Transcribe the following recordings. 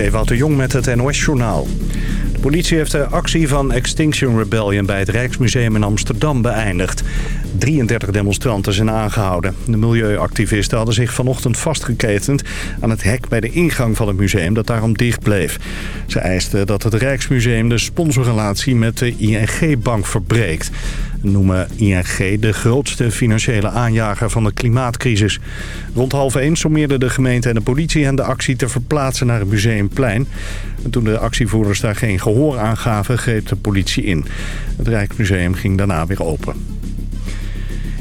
Ewout Jong met het NOS-journaal. De politie heeft de actie van Extinction Rebellion bij het Rijksmuseum in Amsterdam beëindigd. 33 demonstranten zijn aangehouden. De milieuactivisten hadden zich vanochtend vastgeketend aan het hek bij de ingang van het museum dat daarom dicht bleef. Ze eisten dat het Rijksmuseum de sponsorrelatie met de ING-bank verbreekt noemen ING de grootste financiële aanjager van de klimaatcrisis. Rond half één sommeerden de gemeente en de politie hen de actie te verplaatsen naar het Museumplein. En toen de actievoerders daar geen gehoor aan gaven, greep de politie in. Het Rijksmuseum ging daarna weer open.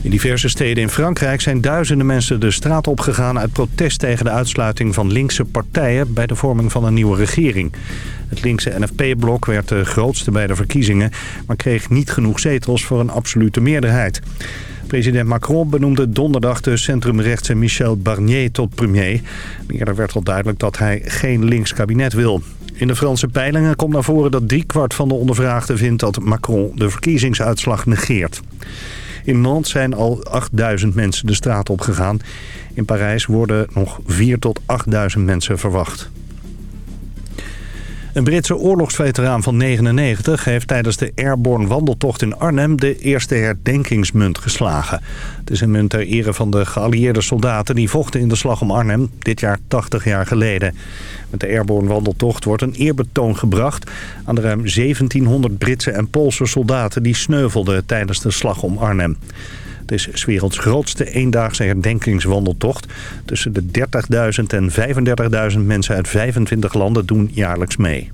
In diverse steden in Frankrijk zijn duizenden mensen de straat opgegaan... uit protest tegen de uitsluiting van linkse partijen... bij de vorming van een nieuwe regering. Het linkse NFP-blok werd de grootste bij de verkiezingen... maar kreeg niet genoeg zetels voor een absolute meerderheid. President Macron benoemde donderdag de centrumrechtse Michel Barnier tot premier. Eerder werd al duidelijk dat hij geen links kabinet wil. In de Franse peilingen komt naar voren dat driekwart van de ondervraagden vindt dat Macron de verkiezingsuitslag negeert. In Nantes zijn al 8000 mensen de straat op gegaan. In Parijs worden nog 4 tot 8000 mensen verwacht. Een Britse oorlogsveteraan van 99 heeft tijdens de Airborne wandeltocht in Arnhem de eerste herdenkingsmunt geslagen. Het is een munt ter ere van de geallieerde soldaten die vochten in de slag om Arnhem, dit jaar 80 jaar geleden. Met de Airborne wandeltocht wordt een eerbetoon gebracht aan de ruim 1700 Britse en Poolse soldaten die sneuvelden tijdens de slag om Arnhem. Het is werelds grootste eendaagse herdenkingswandeltocht. Tussen de 30.000 en 35.000 mensen uit 25 landen doen jaarlijks mee.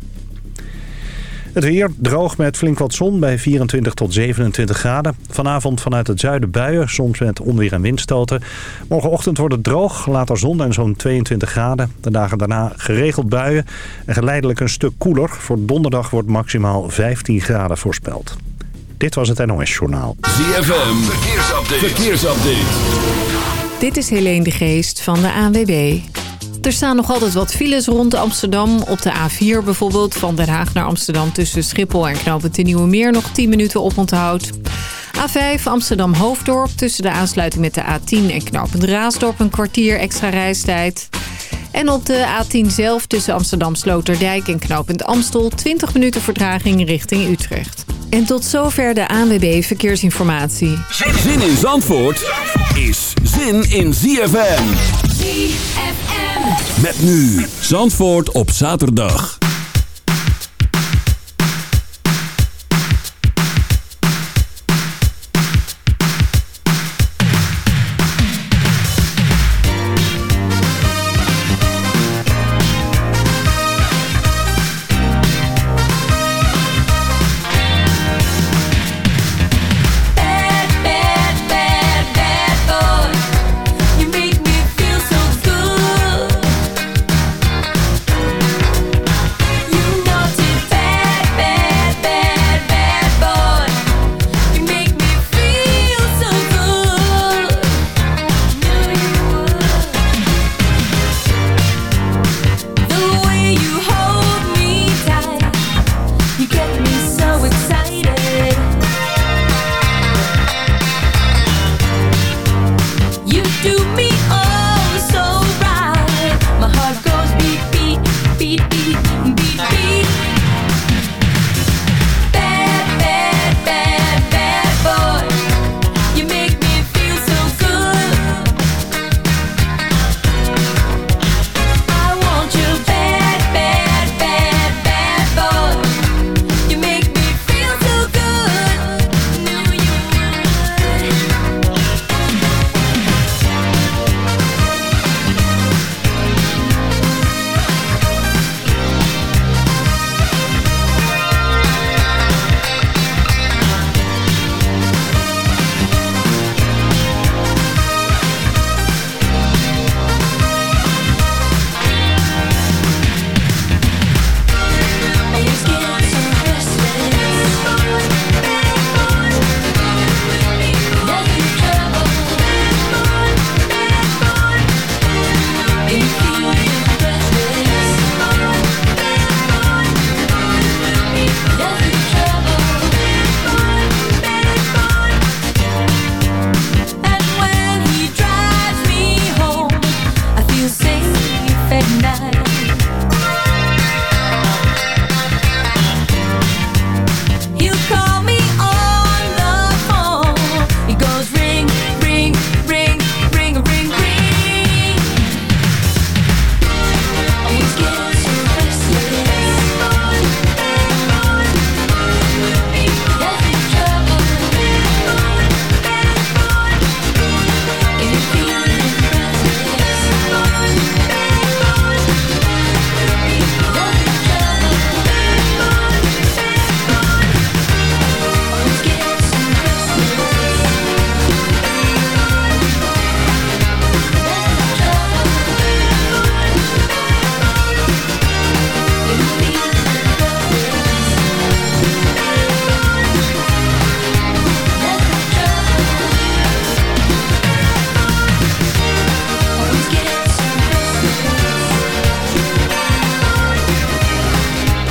Het weer droog met flink wat zon bij 24 tot 27 graden. Vanavond vanuit het zuiden buien, soms met onweer en windstoten. Morgenochtend wordt het droog, later zon en zo'n 22 graden. De dagen daarna geregeld buien en geleidelijk een stuk koeler. Voor donderdag wordt maximaal 15 graden voorspeld. Dit was het NOS Journaal. ZFM, verkeersupdate. verkeersupdate. Dit is Helene de Geest van de ANWB. Er staan nog altijd wat files rond Amsterdam. Op de A4 bijvoorbeeld, van Den Haag naar Amsterdam... tussen Schiphol en Knoopend de Nieuwe Meer nog 10 minuten op onthoud. A5 Amsterdam-Hoofddorp tussen de aansluiting met de A10 en Knoopend Raasdorp... een kwartier extra reistijd. En op de A10 zelf tussen Amsterdam-Sloterdijk en Knoopend Amstel... 20 minuten vertraging richting Utrecht. En tot zover de ANWB Verkeersinformatie. Zin in Zandvoort is zin in ZFM. ZFM. Met nu Zandvoort op zaterdag.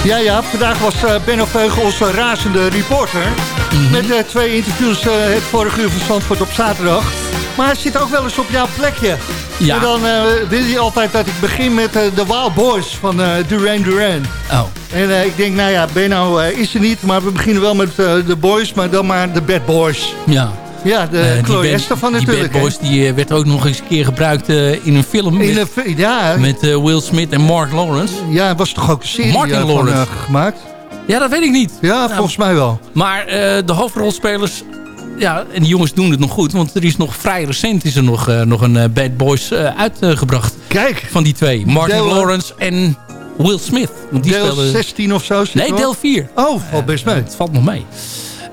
Ja, ja, vandaag was uh, Benno Veugel onze razende reporter. Met uh, twee interviews uh, het vorige uur van Zandvoort op zaterdag. Maar hij zit ook wel eens op jouw plekje. Ja. En dan wil hij altijd dat ik begin met de Wild Boys van Duran Duran. Oh. En ik denk, nou ja, Benno is er niet, maar we beginnen wel met de boys, maar dan maar de Bad Boys. Ja. Ja, de uh, Chloe Estefan natuurlijk. Die Bad Boys die, werd ook nog eens een keer gebruikt uh, in een film. In met, een, ja. met uh, Will Smith en Mark Lawrence. Ja, het was toch ook een serie Martin van, Lawrence. gemaakt? Ja, dat weet ik niet. Ja, nou, volgens mij wel. Maar de hoofdrolspelers... Ja, en die jongens doen het nog goed. Want er is nog vrij recent is er nog, nog een Bad Boys uitgebracht. Kijk. Van die twee. Martin deel, Lawrence en Will Smith. Want die deel speelde... 16 of zo? Nee, deel 4. Oh, valt best mee. Het valt nog mee.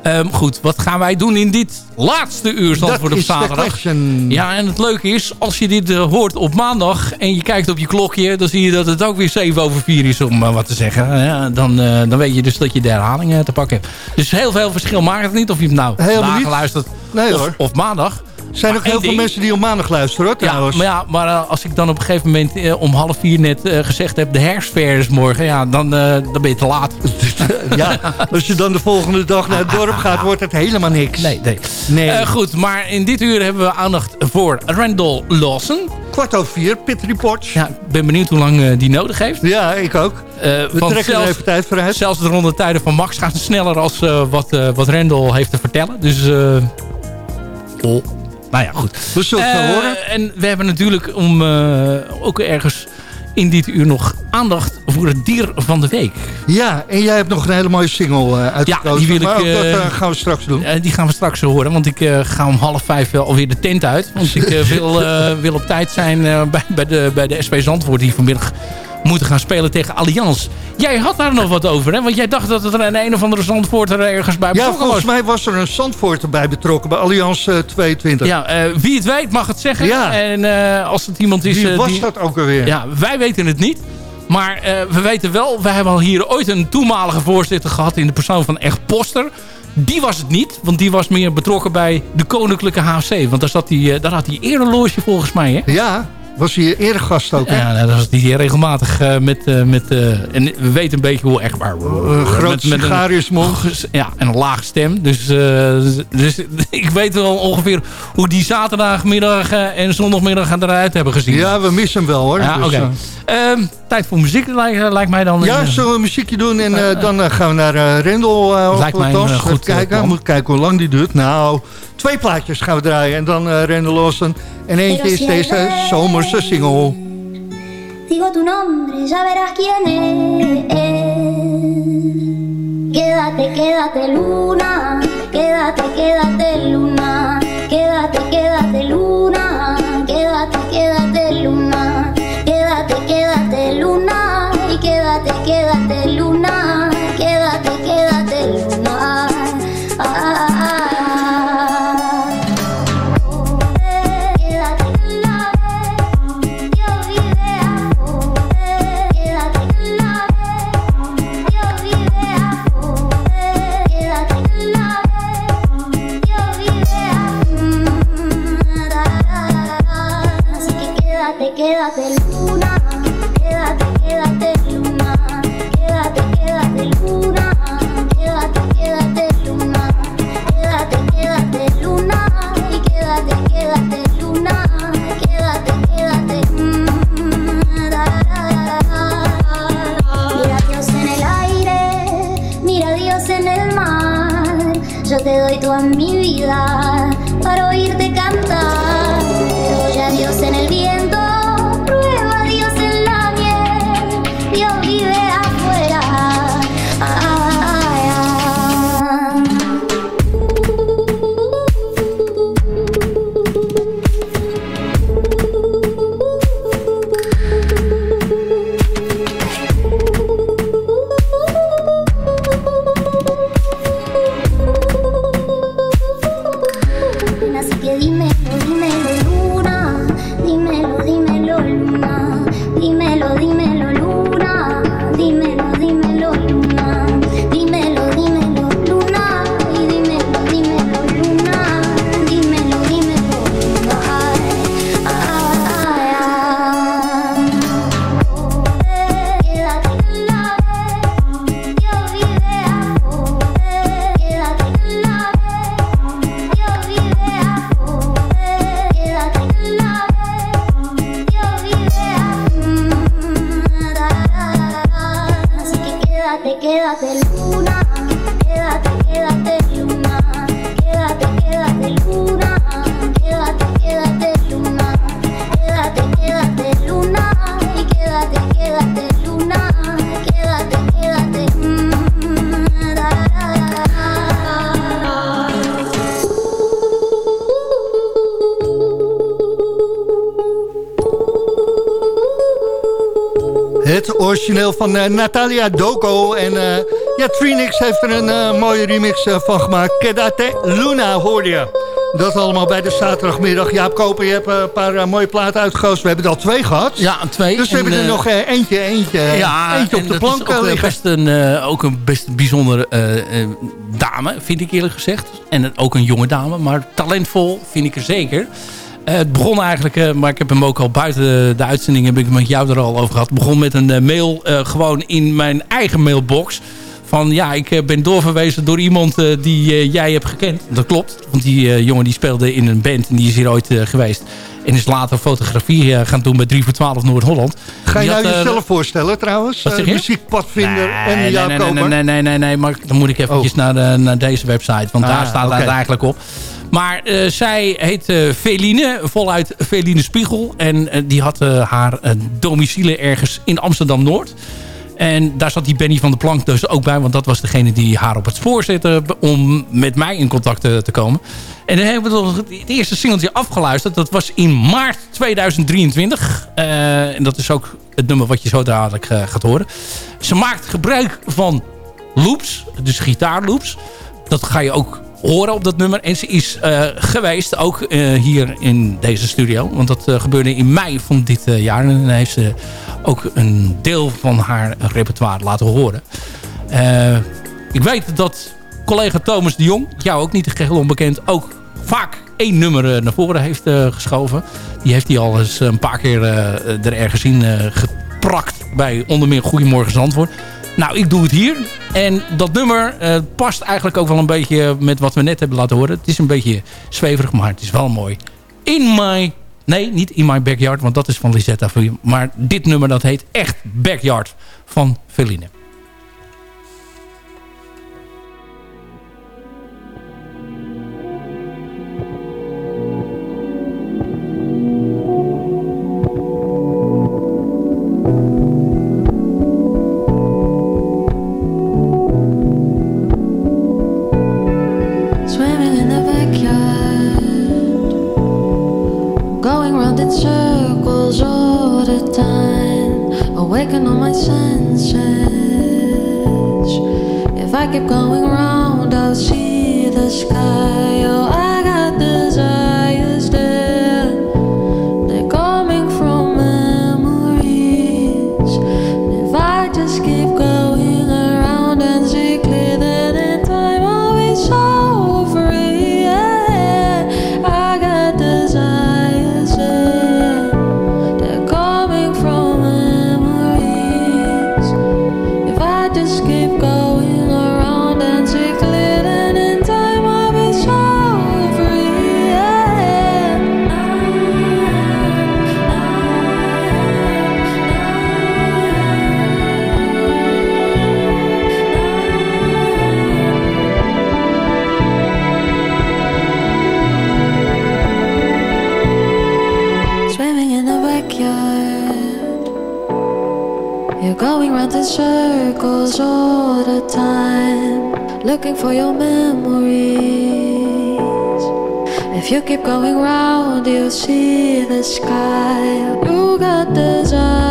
Um, goed, wat gaan wij doen in dit laatste uur Zandvoort op zaterdag? Ja, en het leuke is, als je dit uh, hoort op maandag en je kijkt op je klokje, dan zie je dat het ook weer 7 over 4 is om uh, wat te zeggen. Ja, dan, uh, dan weet je dus dat je de herhaling te pakken hebt. Dus heel veel verschil maakt het niet of je het nou nageluisterd nee, of, of maandag. Er zijn ook heel veel ding. mensen die op maandag luisteren, hoor, ja, maar, ja, maar uh, als ik dan op een gegeven moment uh, om half vier net uh, gezegd heb... de herfstfair is morgen, ja, dan, dan ben je te laat. ja, als je dan de volgende dag naar het dorp gaat, wordt het helemaal niks. Nee, nee. nee. goed, maar in dit uur hebben we aandacht voor Randall Lawson. Kwart over vier, Pit Reports. Ja, ik ben benieuwd hoe lang die nodig heeft. Ja, ik ook. we trekken zelfs, er even tijd vooruit. Zelfs de rondetijden van Max gaan sneller als wat, wat Randall heeft te vertellen. Dus... Oh. Nou ja, goed. We zullen het uh, horen. En we hebben natuurlijk om, uh, ook ergens in dit uur nog aandacht voor het dier van de week. Ja, en jij hebt nog een hele mooie single uh, uitgekozen. Ja, die wil ik... dat gaan we straks doen. die gaan we straks horen, want ik ga om half vijf alweer de tent uit. Want ik wil, wil op tijd zijn bij, bij, de, bij de SP Zandvoort die vanmiddag moeten gaan spelen tegen Allianz. Jij had daar nog wat over, hè? Want jij dacht dat er een een of andere Zandvoorter ergens bij betrokken was. Ja, volgens was. mij was er een Zandvoorter bij betrokken, bij Allianz uh, 22. Ja, uh, wie het weet mag het zeggen. Ja. En uh, als het iemand is... Wie was die, dat ook alweer? Ja, wij weten het niet. Maar we weten wel, we hebben al hier ooit een toenmalige voorzitter gehad in de persoon van Echt Poster. Die was het niet, want die was meer betrokken bij de Koninklijke HFC. Want daar, zat die, daar had hij eerder loge volgens mij, hè? Ja, was hij eerder gast ook, hè? Ja, nou, dat was die regelmatig uh, met... Uh, met uh, en we weten een beetje hoe echt... Maar, een groot sigarismond. Ja, en een lage stem. Dus, dus ik weet wel ongeveer hoe die zaterdagmiddag en zondagmiddag eruit hebben gezien. Ja, we missen hem wel, hoor. Ja, dus, okay. Tijd voor muziek lijkt, lijkt mij dan. Ja, zullen we een muziekje doen en dan gaan we naar Rendel lijkt mij goed kijken. Moet kijken hoe lang die duurt. Nou, twee plaatjes gaan we draaien en dan Rendel Lawson. En eentje is deze zomerse single. Digo tu nombre, ya verás quién es. Quédate, quédate luna, quédate, quédate luna, quédate, quédate luna, quédate, quédate quédate luna, quédate origineel van eh, Natalia Doko. En eh, ja, Trinix heeft er een eh, mooie remix van gemaakt. Kedate Luna hoorde je. Dat allemaal bij de zaterdagmiddag. Jaap Koper, je hebt een paar mooie platen uitgekozen. We hebben er al twee gehad. Ja, twee. Dus we En, hebben er nog eentje, eentje, ja, eentje op de is plank ook, liggen. best een, ook een best bijzondere dame, vind ik eerlijk gezegd. En ook een jonge dame, maar talentvol vind ik er zeker. Eh, het begon eigenlijk, eh, maar ik heb hem ook al buiten de uitzending... heb ik het met jou er al over gehad. Het begon met een eh, mail eh, gewoon in mijn eigen mailbox... van ja, ik eh, ben doorverwezen door iemand eh, die eh, jij hebt gekend. Dat klopt, want die eh, jongen die speelde in een band... en die is hier ooit eh, geweest. En is later fotografie eh, gaan doen bij 3 voor 12 Noord-Holland. Ga je nou eh, jezelf voorstellen trouwens? Wat Eh, muziekpadvinder en nee, Jaap nee, nee, nee, nee, nee, nee, maar dan moet ik eventjes naar, naar deze website. Want Ah, daar staat het eigenlijk op. Maar eh, zij heet eh Feline, voluit Feline Spiegel. En eh, die had haar domicile ergens in Amsterdam-Noord. En daar zat die Benny van der Plank dus ook bij. Want dat was degene die haar op het spoor zette om met mij in contact te komen. En dan hebben we het eerste singeltje afgeluisterd. Dat was in maart 2023. Eh, en dat is ook het nummer wat je zo dadelijk gaat horen. Ze maakt gebruik van loops, dus gitaarloops. Dat ga je ook horen op dat nummer. En ze is eh, geweest, ook eh, hier in deze studio. Want dat eh, gebeurde in mei van dit jaar. En dan heeft ze ook een deel van haar repertoire laten horen. Ik weet dat collega Thomas de Jong, jou ook niet geheel onbekend, ook vaak één nummer naar voren heeft geschoven. Die heeft hij al eens een paar keer er ergens in geprakt bij onder meer Goedemorgen Zandvoort. Nou, ik doe het hier. En dat nummer eh, past eigenlijk ook wel een beetje met wat we net hebben laten horen. Het is een beetje zweverig, maar het is wel mooi. In my... Nee, niet In My Backyard, want dat is van Lisetta. Maar dit nummer dat heet echt Backyard van Feline. Going round in circles all the time, looking for your memories. If you keep going round, you'll see the sky. You got desires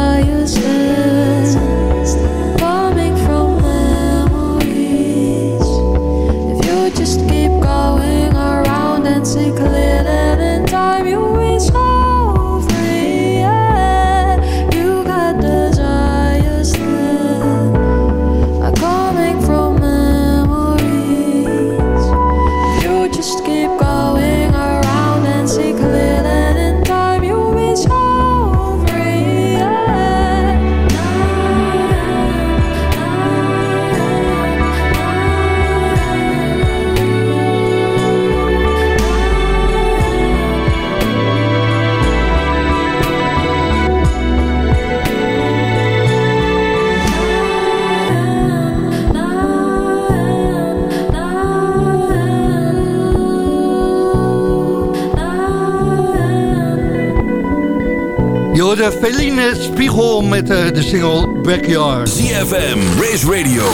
hoorde Feline Spiegel met eh, de single Backyard. ZFM, Race Radio,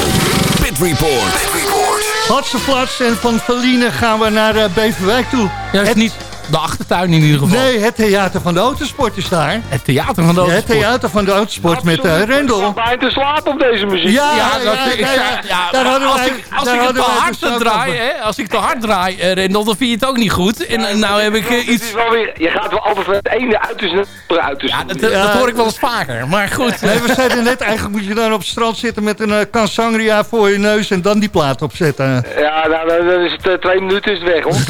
Pit Report. Pit Report. Hartse plaats en van Feline gaan we naar eh, Beverwijk toe. Ja, is Het- niet de achtertuin in ieder geval. Nee, het theater van de autosport is daar. Het theater van de Ja, het autosport. theater van de autosport met uh, Rendel. bijna te slapen op deze muziek. Ja, Ja, dat, ja, ik ja, zei- ja. ja, Daar hadden als wij- ik, als ik het te hard dus draai, hè, als ik te hard draai, eh, Rendel, dan vind je het ook niet goed. En eh, nou heb ik eh, iets... is wel weer, je gaat wel altijd van het ene uit tussen het andere uit tussen. Ja, dat, dat hoor ik wel eens vaker. Maar goed. Nee, we zeiden net, eigenlijk moet je dan op het strand zitten met een uh, kan sangria voor je neus en dan die plaat opzetten. Ja, nou, dan is het twee minuten is het weg, hoor.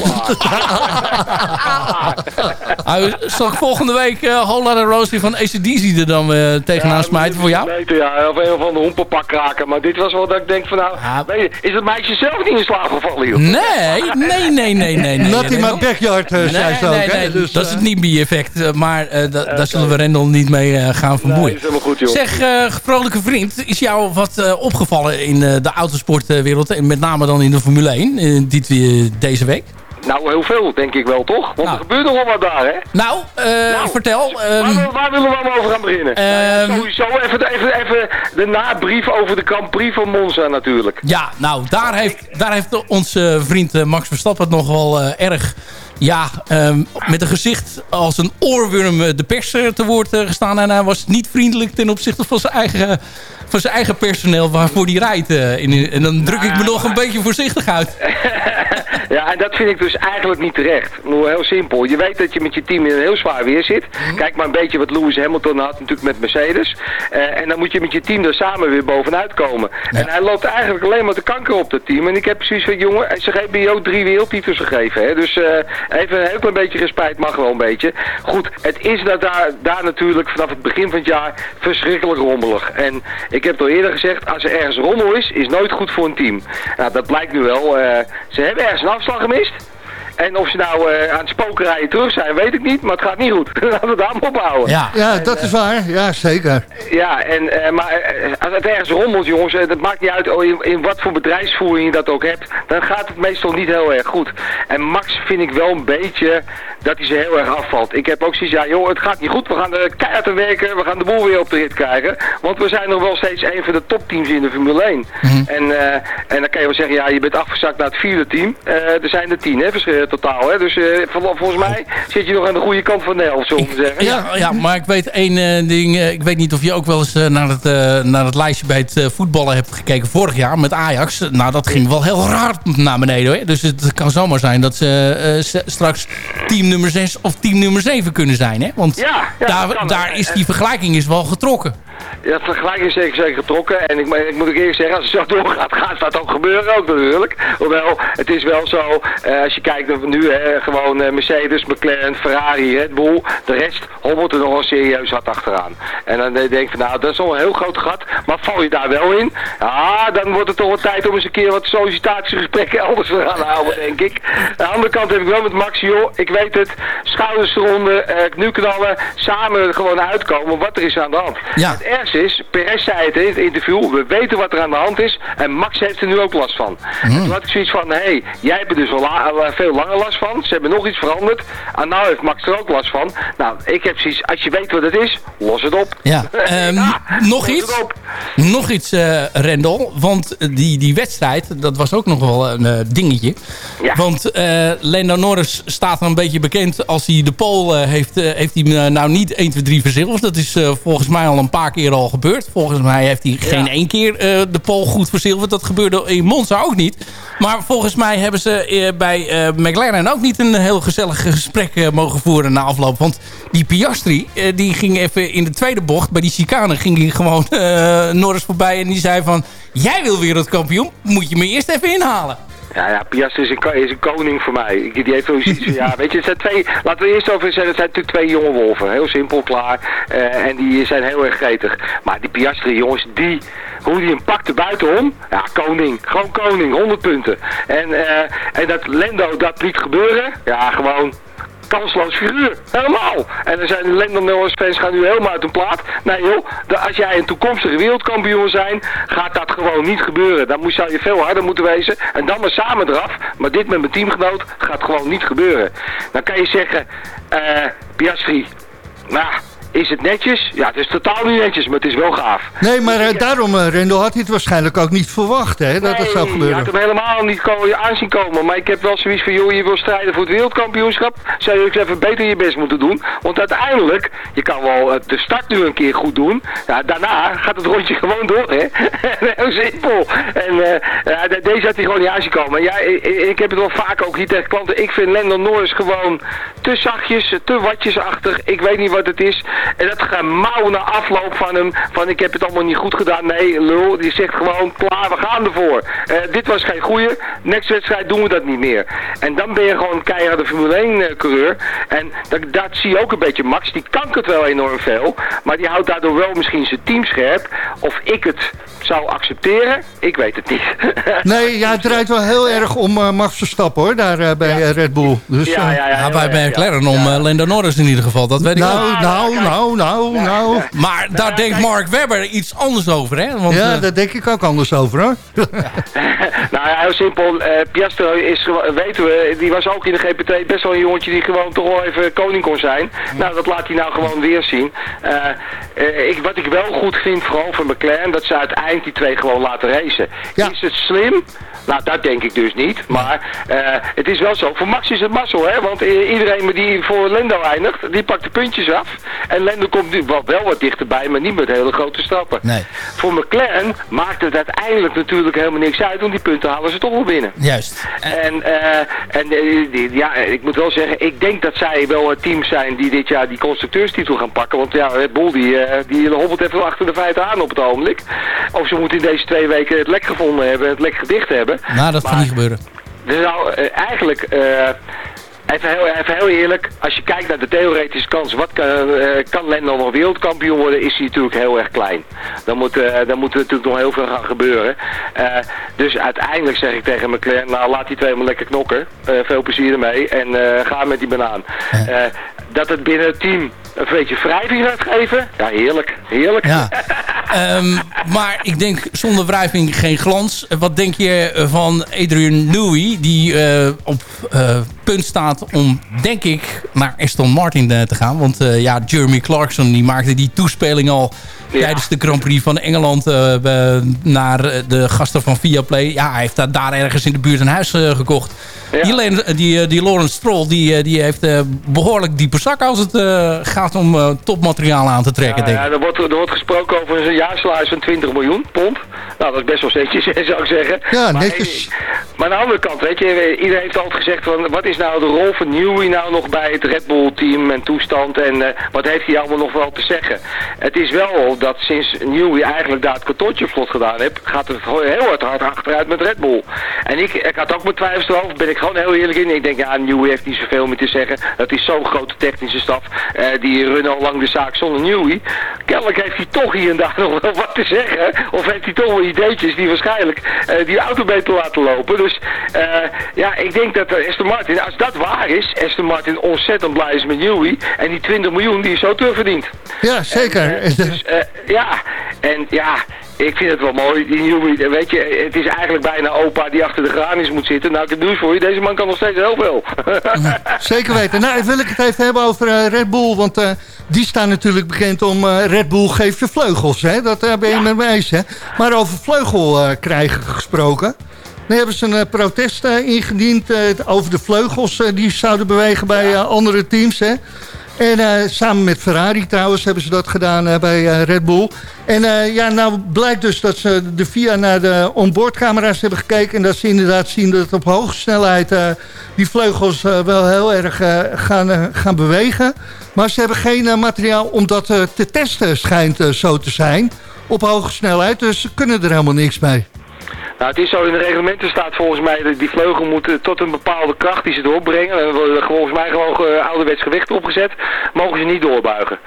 Nou, zal ik volgende week eh Hola de Rosie van ACDC er dan eh, tegenaan smijten voor jou? Meter, ja, of een of ander hompelpak kraken. Maar dit was wel dat ik denk van nou, Ja. weet je, is het meisje zelf niet in slaap gevallen, joh? Nee, nee, nee, nee, nee. nee Not in my backyard, uh, zei ze ook. nee, hè? nee, Dus, dat is eh, het niet bi-effect. eh, Maar eh, da- daar zullen we Rendel niet mee eh, gaan vermoeien. is helemaal goed, joh. Zeg, eh vrolijke vriend, is jou wat eh, opgevallen in eh, de autosportwereld? En met name dan in de Formule 1, eh, dit, deze week? Nou, heel veel, denk ik wel, toch? Want Nou. er gebeurt nogal wat daar, hè? Nou, eh, Nou, vertel. Waar, ehm, waar willen we dan over gaan beginnen? Nou ja, Ehm, sowieso even, de- even, even de nabrief over de Grand Prix van Monza natuurlijk. ja, nou, daar heeft, daar heeft onze vriend eh, Max Verstappen het nog wel eh, erg... Ja, ehm, met een gezicht als een oorworm de pers te woord gestaan. En hij was niet vriendelijk ten opzichte van zijn eigen, van zijn eigen personeel waarvoor hij rijdt. eh, in, en dan druk ik me nog een beetje voorzichtig uit. Ja, en dat vind ik dus eigenlijk niet terecht. Nou, heel simpel. Je weet dat je met je team in een heel zwaar weer zit. Kijk maar een beetje wat Lewis Hamilton had natuurlijk met Mercedes. Eh, en dan moet je met je team er samen weer bovenuit komen. En hij loopt eigenlijk alleen maar de kanker op dat team. En ik heb precies van, jongen, ze hebben je ook drie wereldtitels gegeven. Hè? Dus eh, even een heel klein beetje respect mag wel een beetje. Goed, het is dat daar, daar natuurlijk vanaf het begin van het jaar verschrikkelijk rommelig. En ik heb het al eerder gezegd, als er ergens rommel is, is nooit goed voor een team. Nou, dat blijkt nu wel. Eh, ze hebben ergens een afslag gemist. En of ze nou eh, aan het spokenrijden terug zijn, weet ik niet. Maar het gaat niet goed. Laten we daar maar op houden. Ja, Ja, dat is waar. Ja, zeker. Ja, en, eh, maar als het ergens rommelt, jongens, dat maakt niet uit oh, in, in wat voor bedrijfsvoering je dat ook hebt, dan gaat het meestal niet heel erg goed. En Max vind ik wel een beetje dat hij ze heel erg afvalt. Ik heb ook zoiets, ja joh, het gaat niet goed, we gaan er keihard aan werken, we gaan de boel weer op de rit krijgen, want we zijn nog wel steeds een van de topteams in de Formule 1. en, eh, en dan kan je wel zeggen, ja, je bent afgezakt naar het vierde team. Eh, er zijn er tien, hè, eh, totaal, hè, dus eh, vol- volgens mij zit je nog aan de goede kant van de helft, zullen we zeggen. Ja, ja, maar ik weet één eh, ding. eh, ik weet niet of je ook wel eens eh, naar, het, eh, naar het lijstje bij het eh, voetballen hebt gekeken vorig jaar met Ajax. Nou, dat ging wel heel raar naar beneden. Hè? Dus het kan zomaar zijn dat ze eh, straks team nummer 6 of team nummer 7 kunnen zijn. Hè? Want Ja, ja, dat daar, daar is die vergelijking is wel getrokken. Ja, vergelijking is zeker, zeker getrokken. En ik, ik moet ook eerlijk zeggen, als het zo doorgaat, gaat dat ook gebeuren ook natuurlijk. Hoewel, het is wel zo, eh, als je kijkt naar nu, hè, gewoon eh, Mercedes, McLaren, Ferrari, Red Bull. De rest hobbelt er nog wel serieus hard achteraan. En dan eh, denk ik van, nou, dat is al een heel groot gat. Maar val je daar wel in, ja, dan wordt het toch wel tijd om eens een keer wat sollicitatiegesprekken elders te gaan houden, denk ik. Aan de andere kant heb ik wel met Max, joh, ik weet het, schouders eronder, eh nu knallen, samen gewoon uitkomen wat er is aan de hand. Ja. Ergste is, Perez zei het in het interview, we weten wat er aan de hand is en Max heeft er nu ook last van. En toen had ik zoiets van, hé, hey, jij hebt er dus al la- al, eh, veel langer last van, ze hebben nog iets veranderd en nou heeft Max er ook last van. Nou, ik heb zoiets, als je weet wat het is, los het op. Ja. Ja, nog los iets? het op. Nog iets, eh Rendel. Want die, die wedstrijd, dat was ook nog wel een eh, dingetje. Ja. Want eh Lando Norris staat er een beetje bekend als hij de pole eh, heeft. eh, heeft hij eh, nou niet 1, 2, 3 verzilverd. Dat is eh, volgens mij al een paar keer al gebeurd. Volgens mij heeft hij geen één keer eh, de pole goed verzilverd. Dat gebeurde in Monza ook niet. Maar volgens mij hebben ze eh, bij eh, McLaren ook niet een heel gezellig gesprek mogen voeren na afloop. Want die Piastri, die ging even in de tweede bocht, bij die chicane, ging hij gewoon Norris voorbij. En die zei van, jij wil wereldkampioen, moet je me eerst even inhalen. Ja, ja, Piastri is een, is een koning voor mij. Die heeft wel van, ja, weet je, het zijn twee, laten we eerst over zeggen, het zijn natuurlijk twee jonge wolven. Heel simpel, klaar. Eh, en die zijn heel erg gretig. Maar die Piastri, jongens, die, hoe die hem pakte buitenom, ja, koning. Gewoon koning, 100 punten. En, eh, en dat Lendo dat liet gebeuren, ja, gewoon kansloos figuur. Helemaal. En er zijn Lando Norris fans gaan nu helemaal uit hun plaat. Nee joh, als jij een toekomstige wereldkampioen zijn, gaat dat gewoon niet gebeuren. Dan moet, zou je veel harder moeten wezen. En dan maar samen eraf. Maar dit met mijn teamgenoot gaat gewoon niet gebeuren. Dan kan je zeggen, eh Piastri, nou, is het netjes? Ja, het is totaal niet netjes, maar het is wel gaaf. Nee, maar uh, daarom, uh, Rendel, had hij het waarschijnlijk ook niet verwacht, hè, dat nee, het zou gebeuren. ik had hem helemaal niet komen, aanzien komen. Maar ik heb wel zoiets van, joh, je wil strijden voor het wereldkampioenschap. Zou je ook even beter je best moeten doen. Want uiteindelijk, je kan wel uh, de start nu een keer goed doen. Ja, daarna gaat het rondje gewoon door, hè. Heel simpel. En deze had hij gewoon niet aanzien komen. Ja, ik, ik, heb het wel vaak ook hier tegen klanten. Ik vind Lando Norris gewoon te zachtjes, te watjesachtig. Ik weet niet wat het is. En dat gemauw na afloop van hem, van ik heb het allemaal niet goed gedaan. Nee, lul, die zegt gewoon, klaar, we gaan ervoor. Uh, dit was geen goeie, next wedstrijd doen we dat niet meer. En dan ben je gewoon keihard de Formule 1 uh, coureur. En dat, dat zie je ook een beetje. Max, die kankert wel enorm veel, maar die houdt daardoor wel misschien zijn team scherp. Of ik het zou accepteren, ik weet het niet. nee, ja, het draait wel heel erg om uh, Max Verstappen hoor, daar uh, bij ja. Red Bull. Dus, ja, ja, ja, ja, bij McLaren om uh, Lando Norris in ieder geval, dat weet nou, ik ook. Nou, nou, nou, nou. Maar daar denkt Mark Webber iets anders over, hè? Want, ja, daar denk ik ook anders over, hoor. Nou ja, heel simpel. Piastro is, weten we, die was ook in de GPT best wel een jongetje die gewoon toch wel even koning kon zijn. Nou, dat laat hij nou gewoon weer zien. ik, wat ik wel goed vind, vooral van McLaren, dat ze uiteindelijk die twee gewoon laten racen. Is het slim? Nou, dat denk ik dus niet. Maar uh, het is wel zo. Voor Max is het mazzel, hè. Want iedereen die voor Lendo eindigt, die pakt de puntjes af. En Lendo komt nu wel, wel wat dichterbij, maar niet met hele grote stappen. Nee. Voor McLaren maakt het uiteindelijk natuurlijk helemaal niks uit. Want die punten halen ze toch wel binnen. Juist. En, uh, en uh, ja, ik moet wel zeggen, ik denk dat zij wel het team zijn die dit jaar die constructeurstitel gaan pakken. Want ja, Red Bull die, die hobbelt even achter de feiten aan op het ogenblik. Of ze moeten in deze twee weken het lek gevonden hebben, het lek gedicht hebben. Nou, dat maar, kan niet gebeuren. Dus nou, eigenlijk, even, heel, even heel eerlijk, als je kijkt naar de theoretische kans, wat kan, uh, kan Lando nog wereldkampioen worden, is hij natuurlijk heel erg klein. Dan moet, dan moet er natuurlijk nog heel veel gaan gebeuren. dus uiteindelijk zeg ik tegen McLaren, nou laat die twee maar lekker knokken. veel plezier ermee en ga met die banaan. dat het binnen het team een beetje wrijving gaat geven. Ja, heerlijk. Heerlijk. Ja. um, maar ik denk zonder wrijving geen glans. Wat denk je van Adrian Newey, die uh, op uh, punt staat om, denk ik, naar Aston Martin uh, te gaan? Want ja, Jeremy Clarkson die maakte die toespeling al ja. tijdens de Grand Prix van Engeland naar de gasten van Viaplay. Ja, hij heeft daar ergens in de buurt een huis gekocht. Ja. Die, die, die Lawrence Stroll die, die heeft behoorlijk diepe zak als het gaat om uh, topmateriaal aan te trekken, ja, denk ik. Ja, er wordt, er wordt gesproken over een jaarsalaris van 20 miljoen pond. Nou, dat is best wel netjes, zou ik zeggen. Ja, maar, netjes. Maar aan de andere kant, weet je, iedereen heeft altijd gezegd van... wat is nou de rol van Newey nou nog bij het Red Bull team en toestand... en uh, wat heeft hij allemaal nog wel te zeggen? Het is wel dat sinds Newey eigenlijk daar het kantoortje vlot gedaan heeft... gaat het heel hard, hard achteruit met Red Bull. En ik, ik had ook mijn twijfels erover, ben ik gewoon heel eerlijk in. Ik denk, ja, Newey heeft niet zoveel meer te zeggen. Dat is zo'n grote technische staf. Uh, die runnen al lang de zaak zonder Newey. Kennelijk heeft hij toch hier en daar nog wel wat te zeggen. Of heeft hij toch wel ideetjes die waarschijnlijk uh, die auto beter laten lopen. Dus ja, ik denk dat Aston Martin, als dat waar is, Aston Martin ontzettend blij is met Newey. En die 20 miljoen die is zo terugverdiend. Ja, zeker. En, dus, ja, en ja, ik vind het wel mooi. Die Newey, weet je, het is eigenlijk bijna opa die achter de granies moet zitten. Nou, ik heb nieuws voor je. Deze man kan nog steeds heel veel. Zeker weten. Nou, wil ik het even hebben over uh, Red Bull. Want uh, die staan natuurlijk bekend om uh, Red Bull geeft je vleugels. Hè? Dat ben je ja. met me eens. Hè? Maar over vleugel krijgen gesproken. Dan hebben ze een protest ingediend over de vleugels die zouden bewegen bij andere teams. Hè? En uh, samen met Ferrari trouwens hebben ze dat gedaan uh, bij uh, Red Bull. En ja, nou blijkt dus dat ze de VIA naar de onboardcamera's hebben gekeken... en dat ze inderdaad zien dat op hoge snelheid die vleugels wel heel erg gaan, gaan bewegen. Maar ze hebben geen materiaal om dat te testen, schijnt zo te zijn, op hoge snelheid. Dus ze kunnen er helemaal niks mee. Nou, het is zo, in de reglementen staat volgens mij dat die vleugel moet tot een bepaalde kracht die ze doorbrengen. En worden volgens mij gewoon uh, ouderwets gewicht opgezet, mogen ze niet doorbuigen.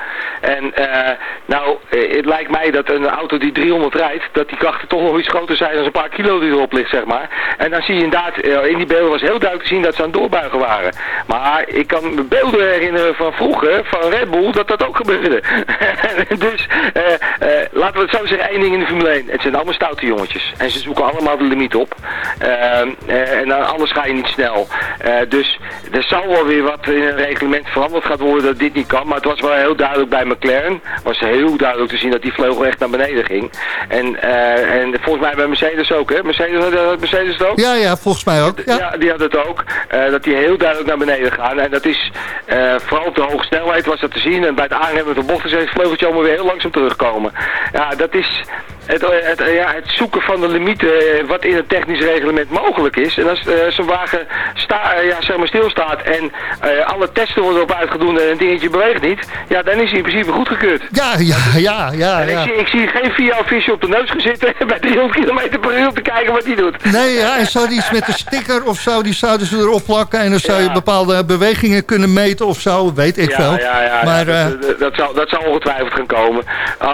En uh, nou, het lijkt mij dat een auto die 300 rijdt, dat die krachten toch nog iets groter zijn dan een paar kilo die erop ligt, zeg maar. En dan zie je inderdaad, in die beelden was heel duidelijk te zien dat ze aan het doorbuigen waren. Maar ik kan me beelden herinneren van vroeger, van Red Bull, dat dat ook gebeurde. dus laten we het zo zeggen, één ding in de Formule 1. Het zijn allemaal stoute jongetjes. En ze zoeken allemaal de limiet op. Eh, eh, en anders ga je niet snel. Eh, dus er zal wel weer wat in het reglement veranderd gaat worden dat dit niet kan. Maar het was wel heel duidelijk bij McLaren. was heel duidelijk te zien dat die vleugel echt naar beneden ging. En, eh, en volgens mij bij Mercedes ook, hè? Mercedes, had Mercedes het ook? Ja, ja, volgens mij ook. Ja. Ja, die had het ook. Dat die heel duidelijk naar beneden gaan. En dat is vooral op de hoge snelheid was dat te zien. En bij het aanremmen van bochten is het vleugeltje allemaal weer heel langzaam terugkomen. Ja, dat is het, eh, het, eh, ja, het zoeken van de limieten eh, wat in het technisch reglement mogelijk is. En als zo'n wagen sta, ja, zeg maar stilstaat en alle testen worden op uitgedoen en een dingetje beweegt niet. Ja, dan is hij in principe goedgekeurd. Ja, ja, ja, ja. En ja. ik, zie, ik zie geen VIA-official op de neus gaan zitten bij 300 km per uur om te kijken wat hij doet. Nee, ja, en zou die iets met een sticker of zo, die zouden ze erop plakken. En dan zou je Ja. bepaalde bewegingen kunnen meten of zo, weet ik ja, ja, maar dat, dat, dat zal, dat zal ongetwijfeld gaan komen. Uh,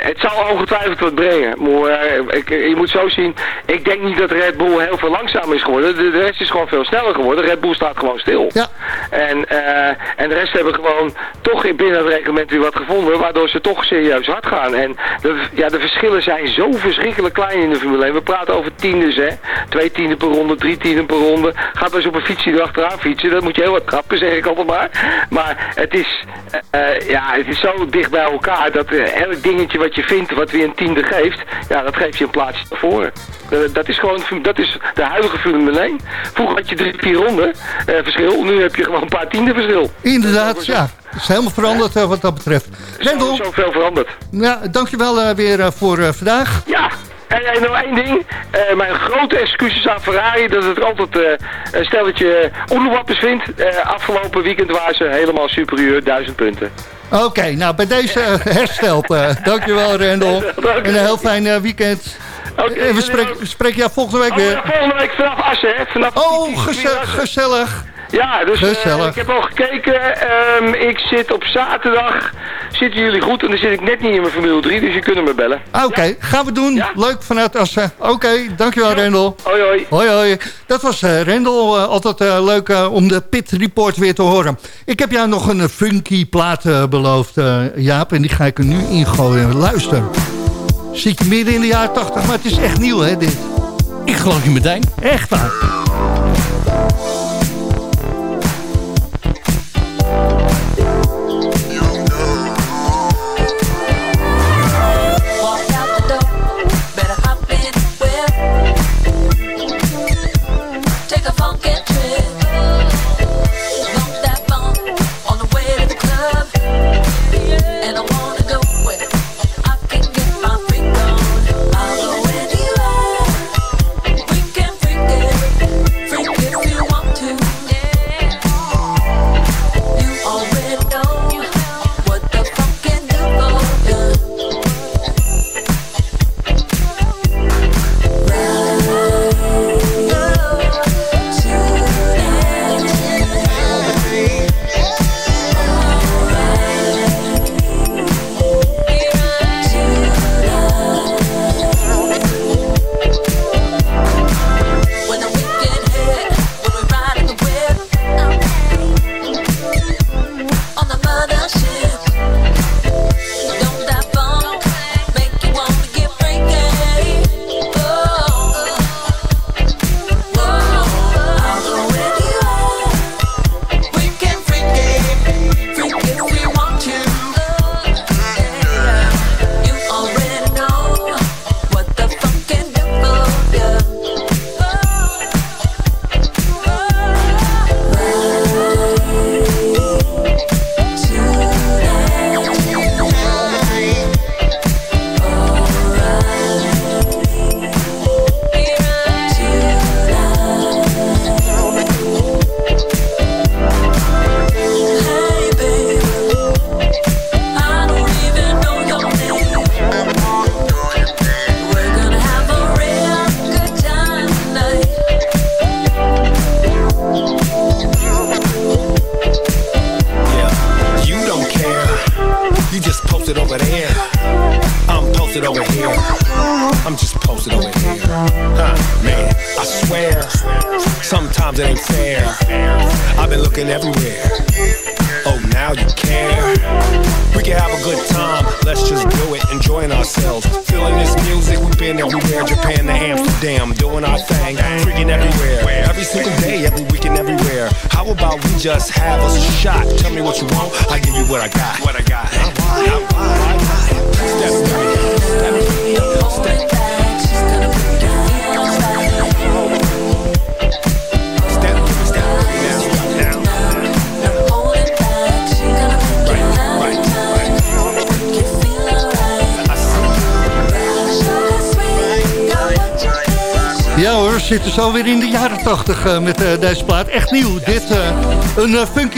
het zal ongetwijfeld wat Maar eh, ik, je moet zo zien, ik denk niet dat Red Bull heel veel langzamer is geworden. De, de rest is gewoon veel sneller geworden. Red Bull staat gewoon stil. Ja. En, eh, en de rest hebben gewoon toch in binnen het reglement weer wat gevonden, waardoor ze toch serieus hard gaan. En de, ja, de verschillen zijn zo verschrikkelijk klein in de Formule 1. We praten over tiendes, hè. Twee tienden per ronde, drie tienden per ronde. Gaat eens op een fietsje erachteraan fietsen. Dat moet je heel wat trappen, zeg ik altijd maar. Maar het is, eh, ja, het is zo dicht bij elkaar dat elk dingetje wat je vindt, wat weer een tiende geeft, ja, dat geeft je een plaatsje naar voren. Eh, dat is gewoon, dat is de huidige Formule 1. Vroeger had je drie, vier ronden eh, verschil. Nu heb je gewoon een paar tienden verschil. inderdaad, ja. Het is helemaal veranderd eh, wat dat betreft. Zo, Rendel, zoveel veranderd. ja, dankjewel weer voor vandaag. Ja, en, en nog één ding. Eh, mijn grote excuses aan Ferrari dat het altijd eh, een stelletje onderwappers vindt. Eh, afgelopen weekend waren ze helemaal superieur, duizend punten. Oké, nou bij deze eh, hersteld. eh dankjewel Rendel. En een heel fijn eh, weekend. Oké, en we spreken, jou volgende week Oh, weer. ja, volgende week vanaf Assen, hè? Vanaf Oh, geze- gezellig. Ja, dus eh, ik heb al gekeken. Ehm, ik zit op zaterdag. Zitten jullie goed? En dan zit ik net niet in mijn Formule 3, dus je kunt me bellen. Oké, gaan we doen. Ja. Leuk vanuit Assen. Oké, dankjewel Rendel. Hoi hoi. Hoi hoi. Dat was eh, Rendel. Eh, altijd leuk om de Pit Report weer te horen. Ik heb jou nog een funky plaat beloofd, eh, Jaap. En die ga ik er nu ingooien. Luister. Zit je midden in de jaren 80, maar het is echt nieuw hè dit. Ik geloof je meteen. Echt waar.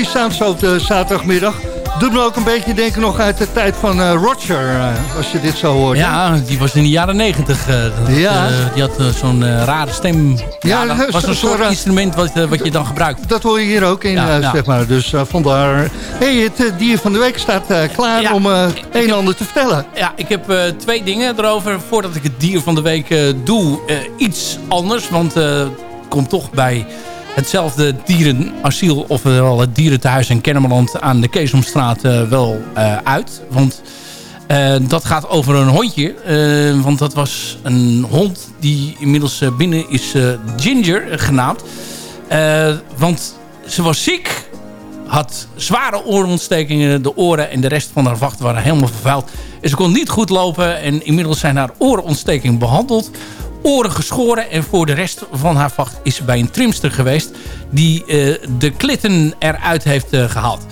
Eh, zo op de zaterdagmiddag. Doet me ook een beetje denken nog uit de tijd van eh, Roger, eh, als je dit zo hoort. Ja, die was in de jaren negentig. eh, dat, Ja. eh, die had eh, zo'n eh, rare stem. Ja, Ja, dat was een soort instrument wat, eh, wat je dan gebruikt. Dat hoor je hier ook in, Ja, eh, ja. zeg maar. Dus eh, vandaar... hey, het eh, dier van de week staat eh, klaar om eh, een en ander te vertellen. Ja, ik heb eh, twee dingen erover. Voordat ik het dier van de week eh, doe, eh, iets anders. Want eh, het komt toch bij hetzelfde dierenasiel... ofwel het dierentehuis in Kennemerland aan de Keesomstraat eh, wel eh, uit. Want eh, dat gaat over een hondje. want dat was een hond die inmiddels binnen is Ginger genaamd. Want ze was ziek had zware oorontstekingen. De oren en de rest van haar vacht waren helemaal vervuild. En ze kon niet goed lopen. En inmiddels zijn haar oorontsteking behandeld. Oren geschoren. En voor de rest van haar vacht is ze bij een trimster geweest. Die eh, de klitten eruit heeft eh, gehaald.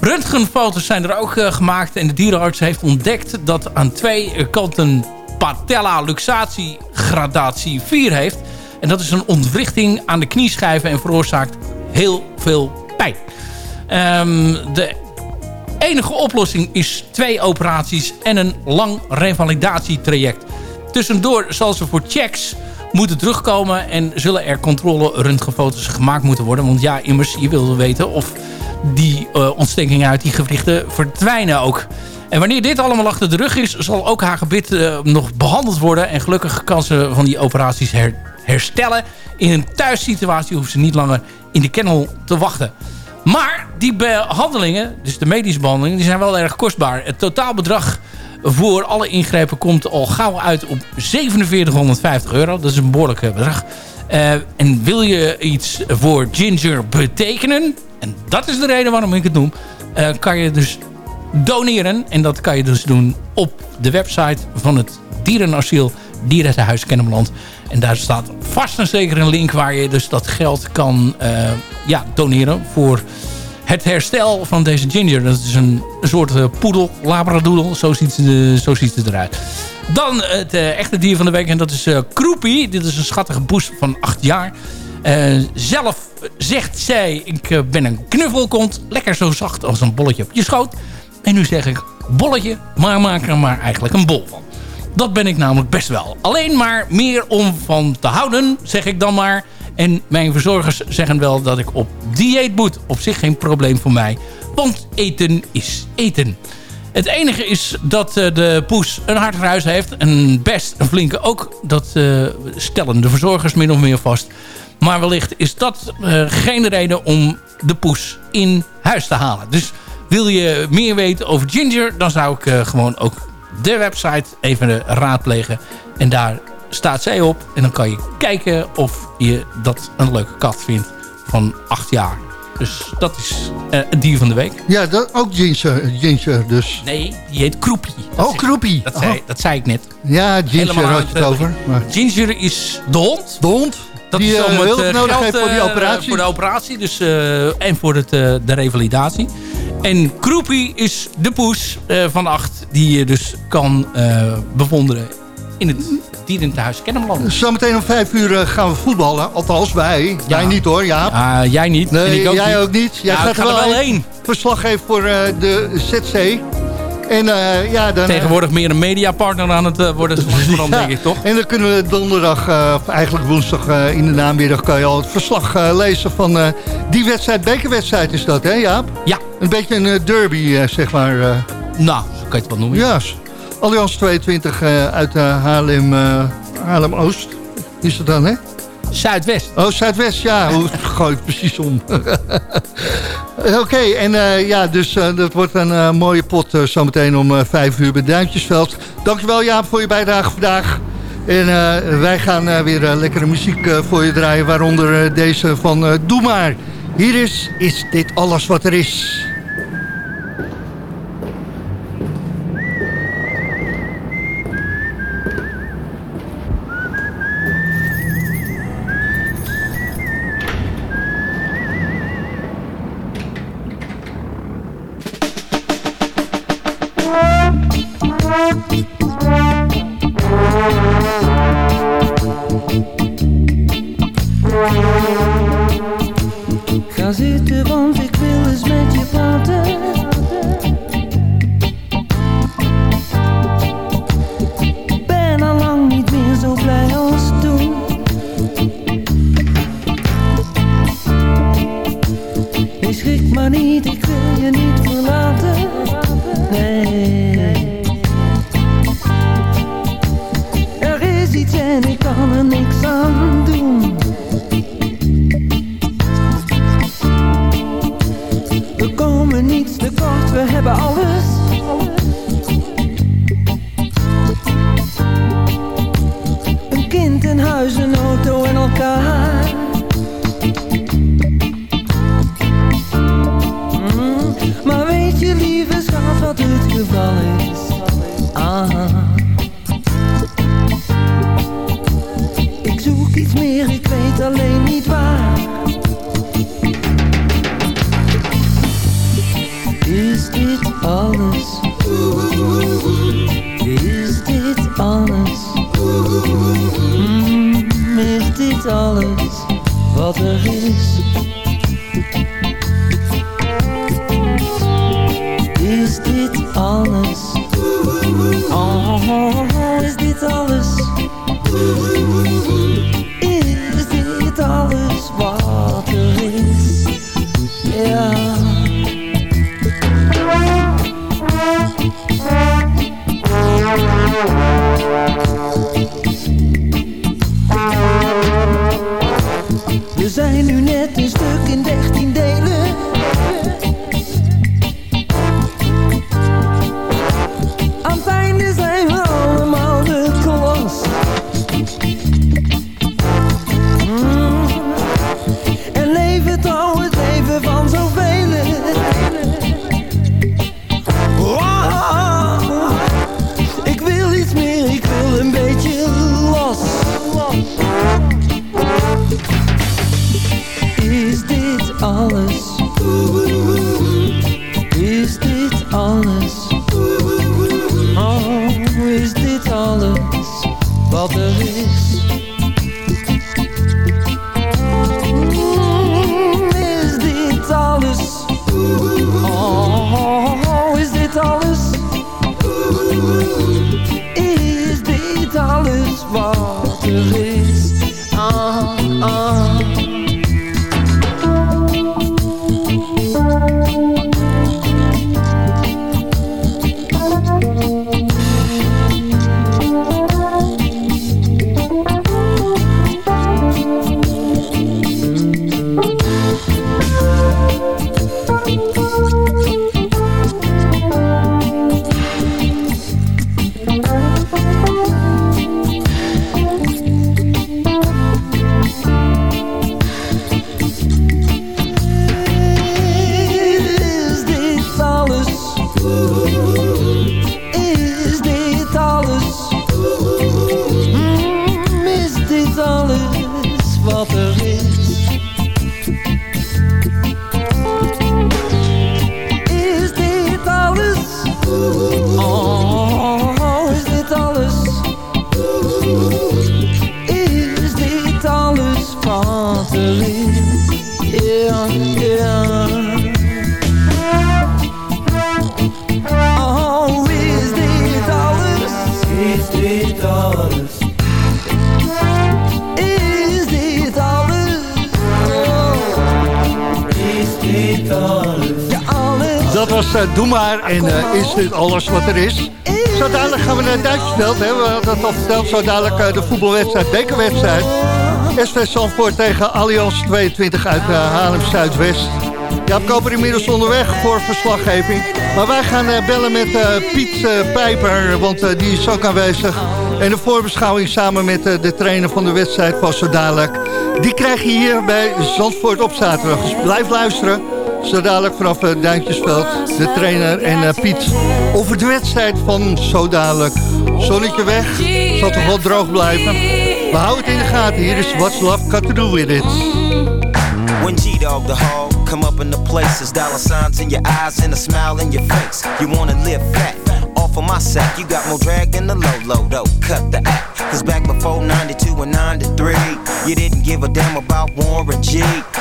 Röntgenfoto's zijn er ook eh, gemaakt. En de dierenarts heeft ontdekt dat aan twee kanten patella luxatie gradatie 4 heeft. En dat is een ontwrichting aan de knieschijven en veroorzaakt heel veel pijn. Ehm, de enige oplossing is twee operaties en een lang revalidatietraject. Tussendoor zal ze voor checks moeten terugkomen en zullen er controle röntgenfoto's gemaakt moeten worden. Want ja, immers, je wil weten of die eh, ontstekingen uit die gewrichten verdwijnen ook. En wanneer dit allemaal achter de rug is, zal ook haar gebit eh, nog behandeld worden. En gelukkig kan ze van die operaties her- herstellen. In een thuissituatie hoeft ze niet langer in de kennel te wachten. Maar die behandelingen, dus de medische behandelingen, die zijn wel erg kostbaar. Het totaalbedrag voor alle ingrepen komt al gauw uit op 4750 euro. Dat is een behoorlijk eh, bedrag. Eh, en wil je iets voor Ginger betekenen, en dat is de reden waarom ik het noem, eh, kan je dus doneren. En dat kan je dus doen op de website van het dierenasiel Dierenhuis Kennemerland. En daar staat vast en zeker een link waar je dus dat geld kan ja, doneren voor het herstel van deze ginger. Dat is een, soort eh, poedel, labradoodle, zo ziet, ze, zo ziet eruit. Dan het eh, echte dier van de week en dat is eh Kroepie. Dit is een schattige poes van 8 jaar. Eh, zelf zegt zij, ik eh, ben een knuffelkont. Lekker zo zacht als een bolletje op je schoot. En nu zeg ik bolletje, maar maak er maar eigenlijk een bol van. Dat ben ik namelijk best wel. Alleen maar meer om van te houden, zeg ik dan maar. En mijn verzorgers zeggen wel dat ik op dieet moet. Op zich geen probleem voor mij. Want eten is eten. Het enige is dat eh, de poes een hard huis heeft. En best een flinke ook. Dat eh, stellen de verzorgers min of meer vast. Maar wellicht is dat eh, geen reden om de poes in huis te halen. Dus wil je meer weten over Ginger... dan zou ik gewoon ook de website even raadplegen. En daar staat zij op. En dan kan je kijken of je dat een leuke kat vindt van acht jaar. Dus dat is eh, het dier van de week. Ja, dat, ook ginger, ginger dus. Nee, die heet Kroepie. Dat Oh, Kroepie. Dat zei, Oh. dat zei ik net. Ja, ginger Helemaal had je het over. Maar Ginger is de hond. de hond, Dat die is eh, om het hulp eh, nodig heeft voor die eh, operatie. Voor de operatie dus, eh, en voor het, eh, de revalidatie. En Kroepie is de poes eh, van acht die je dus kan eh, bewonderen in het dierentehuis Kennemerland. Zometeen om vijf uur eh, gaan we voetballen. Althans, wij. Ja. Wij niet hoor, ja. Ah, jij niet. Nee, ik ook jij niet. ook niet. Jij Ja, gaat er wel, heen. heen. Verslag geven voor eh, de ZC. En eh, ja, dan... Tegenwoordig meer een mediapartner aan het worden, ja, denk ik toch? En dan kunnen we donderdag, of eigenlijk woensdag in de namiddag... kan je al het verslag lezen van die wedstrijd. Bekerwedstrijd is dat, hè Jaap? Ja, Een beetje een derby, zeg maar. nou, zo kan je het wel noemen. ja, Allianz 22 eh, uit eh, Haarlem, eh, Haarlem-Oost. Is het dan, hè? Zuidwest. Oh, Zuidwest, ja. Hoe gooi ik precies om? Oké, en ja, dus dat wordt een mooie pot zometeen om vijf uur bij Duintjesveld. Dankjewel Jaap voor je bijdrage vandaag. En wij gaan weer lekkere muziek voor je draaien, waaronder deze van Doe Maar. Hier is, is dit alles wat er is. huis en auto en elkaar. alles wat er is. Is dit alles? Oh. oh, oh. dit alles wat er is. Zo dadelijk gaan we naar het We hadden het al verteld. Zo dadelijk eh, de voetbalwedstrijd, bekerwedstrijd. SV Zandvoort tegen Allianz 22 uit eh, Haarlem Zuidwest. Jaap Koper inmiddels onderweg voor verslaggeving. Maar wij gaan eh, bellen met Piet Pijper, want die is ook aanwezig. En de voorbeschouwing samen met de trainer van de wedstrijd was zo dadelijk. Die krijg je hier bij Zandvoort op zaterdag. Dus blijf luisteren. Zo dadelijk vanaf uh, Duintjesveld, de trainer en eh, Piet. Over de wedstrijd van zo dadelijk. Zonnetje weg, zal toch wel droog blijven. We houden het in de gaten. Hier is What's Love Got To Do With It. When G-Dog the hog come up in the places, dollar signs in your eyes and a smile in your face. You wanna live fat, off of my sack. You got more drag than the low low though. Cut the act, cause back before 92 and 93, you didn't give a damn about Warren G.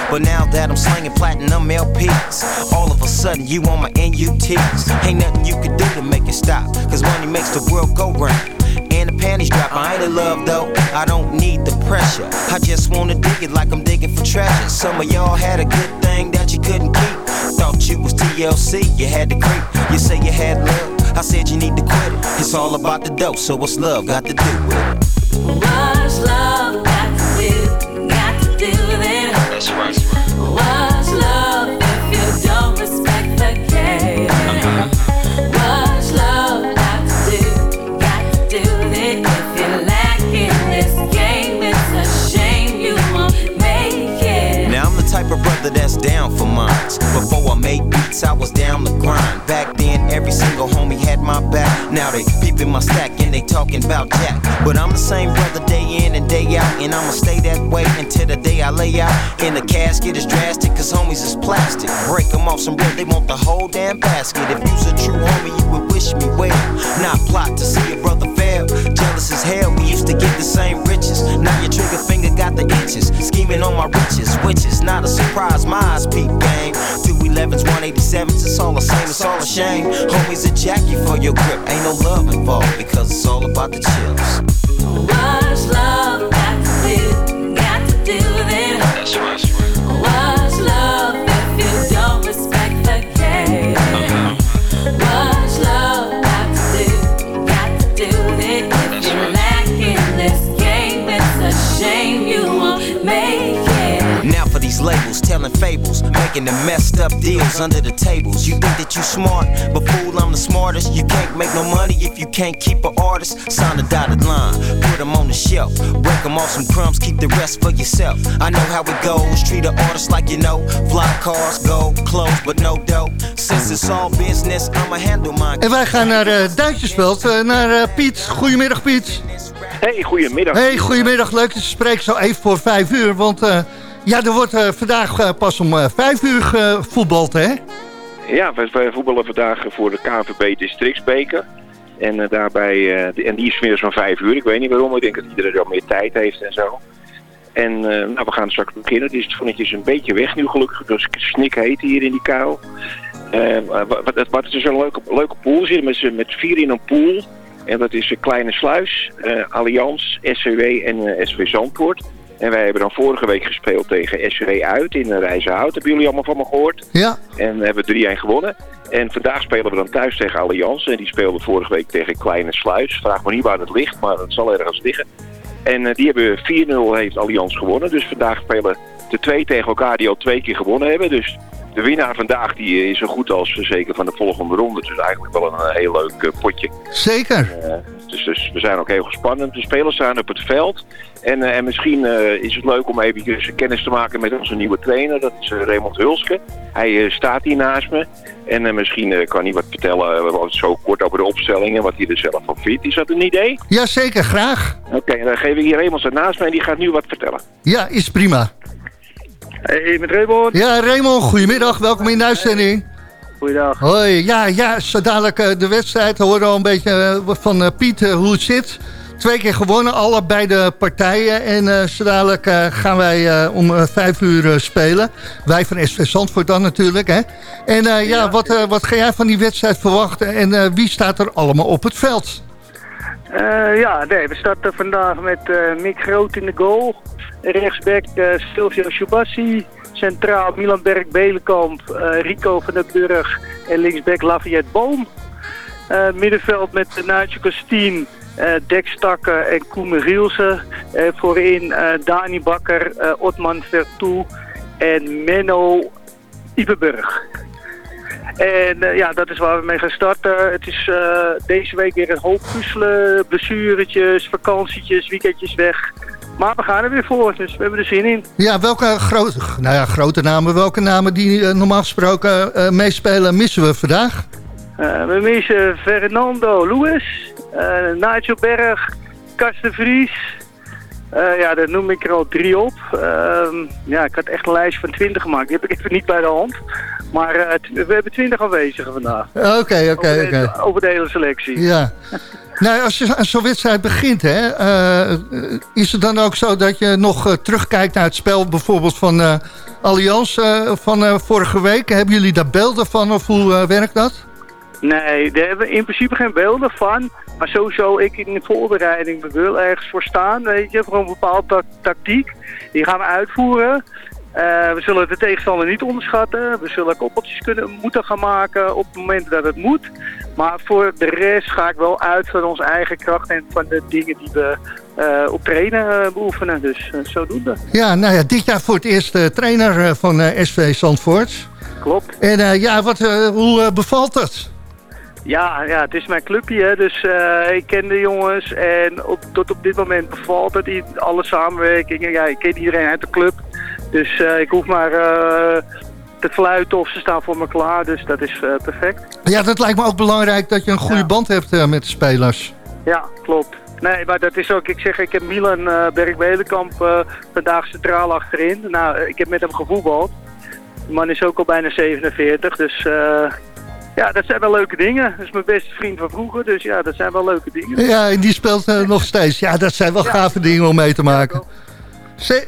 But now that I'm slinging platinum LPs, all of a sudden you on my NUTs. Ain't nothing you can do to make it stop, cause money makes the world go round and the panties drop. I ain't in love though, I don't need the pressure. I just wanna dig it like I'm digging for treasure. Some of y'all had a good thing that you couldn't keep. Thought you was TLC, you had to creep. You say you had love, I said you need to quit it. It's all about the dope, so what's love got to do with it? What's love got to do? Got to do with it. That's right. What's love if you don't respect the game? What's love got to do? Got to do with it. If you're lacking this game, it's a shame you won't make it. Now I'm the type of brother that's down for mines. Before I made beats, I was down the grind. Back then, every single homie had my back. Now they peeping my stack and they talking about Jack. But I'm the same brother day in and day out, and I'ma stay that way until the day I lay out. In the casket is drastic, cause homies is plastic. Break them off some bread, they want the whole damn basket. If you's a true homie, you would wish me well. Not plot to see a brother fail. Jealous as hell, we used to get the same riches. Now your trigger finger got the inches. Scheming on my riches, which is not a surprise. My eyes peep game. 211s, 187s, it's all the same, it's all a shame. Homies a Jackie for your grip. Ain't no love involved because it's all about the chips. What's love these labels, telling fables, making the messed up deals under the tables. You think that you smart, but fool, I'm the smartest. You can't make no money if you can't keep an artist. Sign a dotted line, put them on the shelf. Break them off some crumbs, keep the rest for yourself. I know how it goes, treat an artist like you know. Fly cars, gold, clothes, but no dough. Since it's all business, I'ma handle mine. En wij gaan naar uh, Duintjesveld, eh, naar eh, Piet. Goedemiddag Piet. Hey, goedemiddag. Hey, goedemiddag. Leuk dat je spreekt zo even voor vijf uur. Want eh, ja, er wordt eh, vandaag eh, pas om eh, vijf uur gevoetbald, hè? Ja, wij voetballen vandaag voor de KNVB Districtsbeker. En daarbij, en die is weer van vijf uur. Ik weet niet waarom, ik denk dat iedereen al meer tijd heeft en zo. En nou, we gaan straks beginnen. Het is vonnetje is een beetje weg nu gelukkig. Dus snik heet hier in die kuil. Wat, is dus een leuke, leuke pool. We zitten met, met vier in een pool. En dat is Kleine Sluis, eh Allianz, SCW en eh, SV Zandvoort. En wij hebben dan vorige week gespeeld tegen SCW uit in Rijzenhout. Hebben jullie allemaal van me gehoord? Ja. En we hebben 3-1 gewonnen. En vandaag spelen we dan thuis tegen Allianz. En die speelden vorige week tegen Kleine Sluis. Vraag me niet waar het ligt, maar het zal ergens liggen. En eh, die hebben 4-0 heeft Allianz gewonnen. Dus vandaag spelen de twee tegen elkaar die al twee keer gewonnen hebben. Dus de winnaar vandaag die eh, is zo goed als zeker van de volgende ronde. Dus eigenlijk wel een eh, heel leuk potje. Zeker. Dus, dus we zijn ook heel gespannen. De spelers staan op het veld. En, eh, en misschien eh, is het leuk om even kennis te maken met onze nieuwe trainer. Dat is eh, Raymond Hulske. Hij eh, staat hier naast me. En eh, misschien eh, kan hij wat vertellen, zo kort over de opstelling en wat hij er zelf van vindt. Is dat een idee? Jazeker, graag. Oké, dan geef ik hier Raymond staat naast me en die gaat nu wat vertellen. Ja, is prima. Hey, met Raymond. Ja, Raymond, goedemiddag. Welkom in de uitzending. Goeiedag. Hoi, ja, ja, zo dadelijk eh, de wedstrijd. We horen al een beetje eh, van eh, Piet hoe het zit. Twee keer gewonnen, allebei de partijen. En eh, zo dadelijk gaan wij om vijf uur spelen. Wij van SV Zandvoort dan natuurlijk, hè. En eh, ja, wat, wat ga jij van die wedstrijd verwachten? En wie staat er allemaal op het veld? Ja, nee, we starten vandaag met Mick Groot in de goal. Rechtsback Silvio Schubassi. Centraal Milan Berg-Belenkamp, eh, Rico van den Burg en linksback Lafayette Boom. Eh, middenveld met Naatje Kostien, eh Dex Stakken en Koen Rielsen. Voorin Dani Bakker, Otman Vertoe en Menno Ipenburg. En ja, dat is waar we mee gaan starten. Het is deze week weer een hoop puzzelen, blessuretjes, vakantietjes, weekendjes weg. Maar we gaan er weer voor, dus we hebben er zin in. Ja, welke grote, nou ja, grote namen, welke namen die eh, normaal gesproken eh, meespelen missen we vandaag? Eh, we missen Fernando Lewis, eh, Nigel Berg, Karsten Vries. Eh, ja, daar noem ik er al drie op. Ehm, ja, ik had echt een lijst van twintig gemaakt. Die heb ik even niet bij de hand. Maar eh, we hebben twintig aanwezigen vandaag. Oké, oké, oké. Over de hele selectie. Ja. Nou, als je aan zo'n wedstrijd begint, hè, eh, is het dan ook zo dat je nog eh, terugkijkt naar het spel bijvoorbeeld van eh Allianz van vorige week? Hebben jullie daar beelden van of hoe werkt dat? Nee, daar hebben we in principe geen beelden van. Maar sowieso, ik in de voorbereiding wil ergens voor staan. Weet je, gewoon een bepaalde ta- tactiek. Die gaan we uitvoeren. We zullen de tegenstander niet onderschatten. We zullen koppeltjes kunnen, moeten gaan maken op het moment dat het moet. Maar voor de rest ga ik wel uit van onze eigen kracht en van de dingen die we eh, op trainen eh, beoefenen. Dus eh, zodoende. Ja, nou ja, dit jaar voor het eerst trainer van SV Zandvoort. Klopt. En ja, wat, hoe bevalt het? Ja, ja, het is mijn clubje, hè, dus ik ken de jongens en op, tot op dit moment bevalt het, alle samenwerkingen. Ja, ik ken iedereen uit de club, dus ik hoef maar te fluiten of ze staan voor me klaar, dus dat is eh, perfect. Ja, dat lijkt me ook belangrijk dat je een goede band hebt eh, met de spelers. Ja, klopt. Nee, maar dat is ook, ik zeg, ik heb Milan uh, Berg-Belenkamp eh, vandaag centraal achterin. Nou, ik heb met hem gevoetbald. De man is ook al bijna 47, dus ja, dat zijn wel leuke dingen. Dat is mijn beste vriend van vroeger, dus ja, dat zijn wel leuke dingen. Ja, en die speelt nog steeds. Ja, dat zijn wel gave dingen om mee te maken.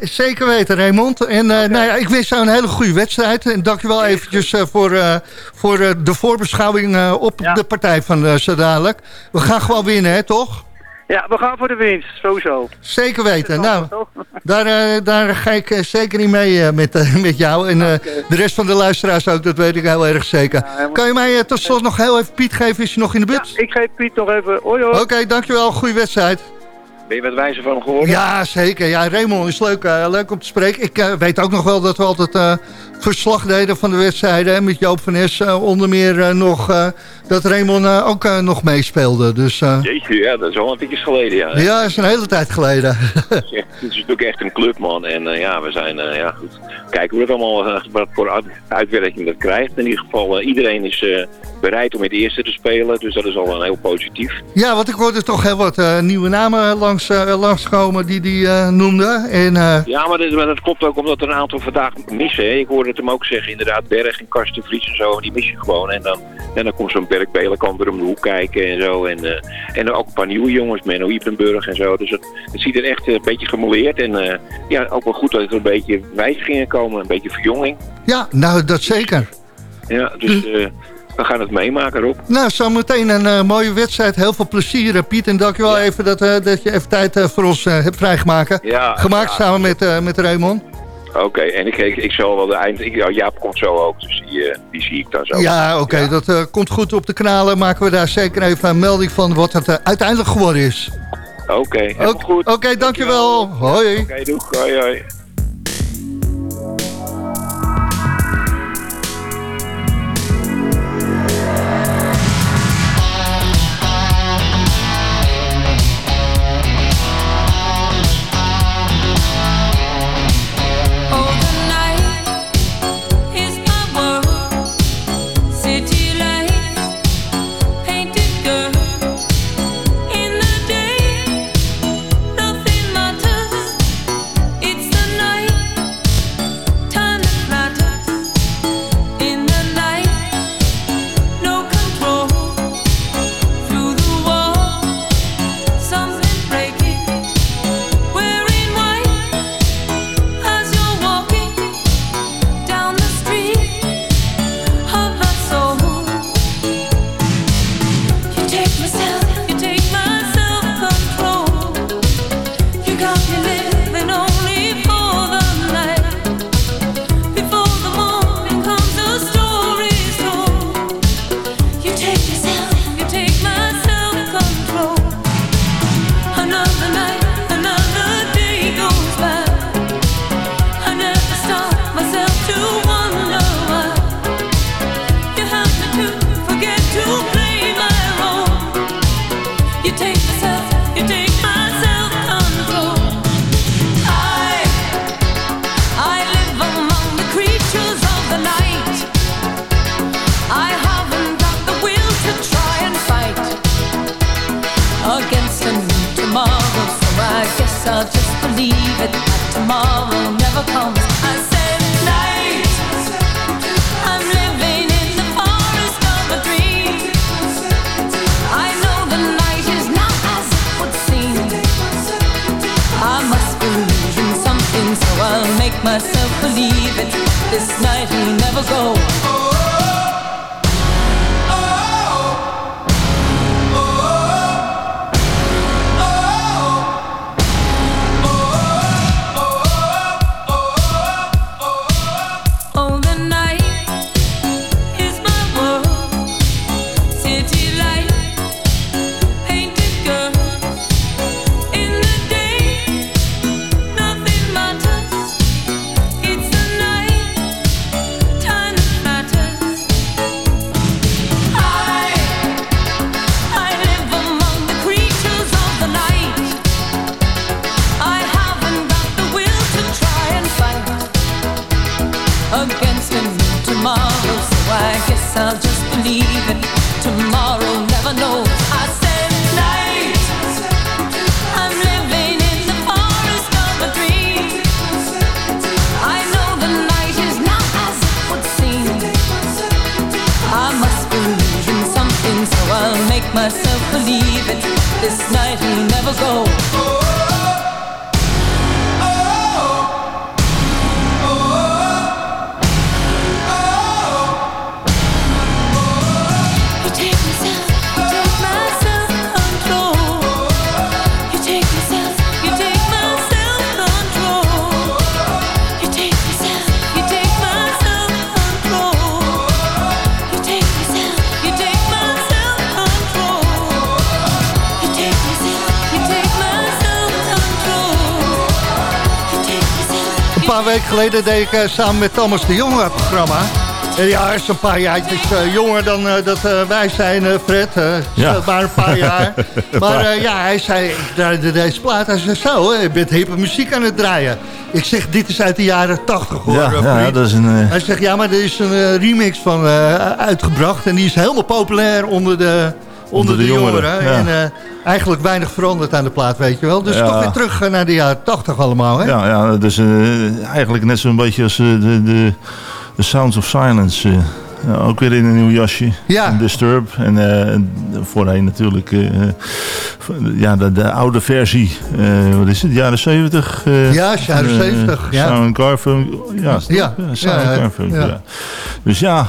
Zeker weten, Raymond. En eh, nou ja, ik wens jou een hele goede wedstrijd. En dankjewel eventjes eh, voor, eh, voor de voorbeschouwing op de partij van zo dadelijk. We gaan gewoon winnen, hè, toch? Ja, we gaan voor de winst, sowieso. Zeker weten. Nou, daar, daar ga ik zeker niet mee met, met jou. En okay. de rest van de luisteraars ook, dat weet ik heel erg zeker. Ja, kan je mij tot slot nog heel even Piet geven? Is je nog in de buurt? Ja, ik geef Piet nog even. Hoi, hoi. Oké, okay, dankjewel. Goeie wedstrijd. Ben je wat wijzer van hem geworden? Ja, zeker. Ja, Raymond is leuk, uh, leuk om te spreken. Ik uh, weet ook nog wel dat we altijd uh, verslag deden van de wedstrijden. Met Joop van Es onder meer nog. dat Raymond ook nog meespeelde. Dus, Jeetje, ja, dat is al een beetje geleden. Ja, ja dat is een hele tijd geleden. Het is natuurlijk echt een clubman. En ja, we zijn, ja goed. Kijken hoe het allemaal, wat voor uitwerking dat krijgt. In ieder geval, iedereen is bereid om in het eerste te spelen. Dus dat is al een heel positief. Ja, want ik hoorde toch heel wat uh, nieuwe namen langs, uh, langskomen die die uh, noemde. En, ja, maar dat, maar dat, klopt ook omdat er een aantal vandaag missen. Hè. Ik hoorde het hem ook zeggen, inderdaad, Berg en Karsten Vries en zo. Die mis je gewoon. En dan, en dan komt zo'n Berg Belenkamp weer om de hoek kijken en zo. En, en ook een paar nieuwe jongens, Menno Iepenburg en zo. Dus het, het ziet er echt een beetje gemoleerd. En ja, ook wel goed dat er een beetje wijzigingen komen. Een beetje verjonging. Ja, nou dat zeker. Ja, dus... we gaan het meemaken, Rob. Nou, zometeen een uh, mooie wedstrijd. Heel veel plezier, uh, Piet. En dankjewel ja. even dat, uh, dat je even tijd voor ons hebt vrijgemaakt. Ja, Gemaakt ja. samen met, met Raymond. Oké, okay, en ik, ik, ik zal wel de eind... Ik, oh, Jaap komt zo ook, dus die, die zie ik dan zo. Ja, oké, okay, dat komt goed op de kanalen. Maken we daar zeker even een melding van wat het uiteindelijk geworden is. Oké, okay, Oké, goed. okay, dankjewel. Hoi. Oké, doeg. Hoi, hoi. It. Tomorrow never knows. I said night. I'm living in the forest of a dream. I know the night is not as it would seem. I must something, so I'll make myself believe it. This night will never go. Weken geleden deed ik eh, samen met Thomas de Jonge het programma. En ja, hij is een paar jaartjes eh, jonger dan eh, dat wij zijn, Fred. Ja. Maar een paar jaar. Maar ja, hij zei, ik draaide deze plaat. Hij zei, zo, je bent hippe muziek aan het draaien. Ik zeg, dit is uit de jaren 80 hoor. Ja, dat is een, Hij zegt, ja, maar er is een remix van uitgebracht. En die is helemaal populair onder de, onder de, de jongeren. jongeren, ja. En eh, eigenlijk weinig veranderd aan de plaat, weet je wel. Dus Ja. toch weer terug eh, naar de jaren 80 allemaal, hè? Ja, ja dus eh, eigenlijk net zo'n beetje als de, de, de Sounds of Silence. ook weer in een nieuw jasje. Ja. En Disturb. En voorheen natuurlijk ja, de, de oude versie. wat is het? Jaren 70? eh, Ja, jaren eh, 70, ja. Simon Garfunkel. Ja, ja. ja. Dus ja,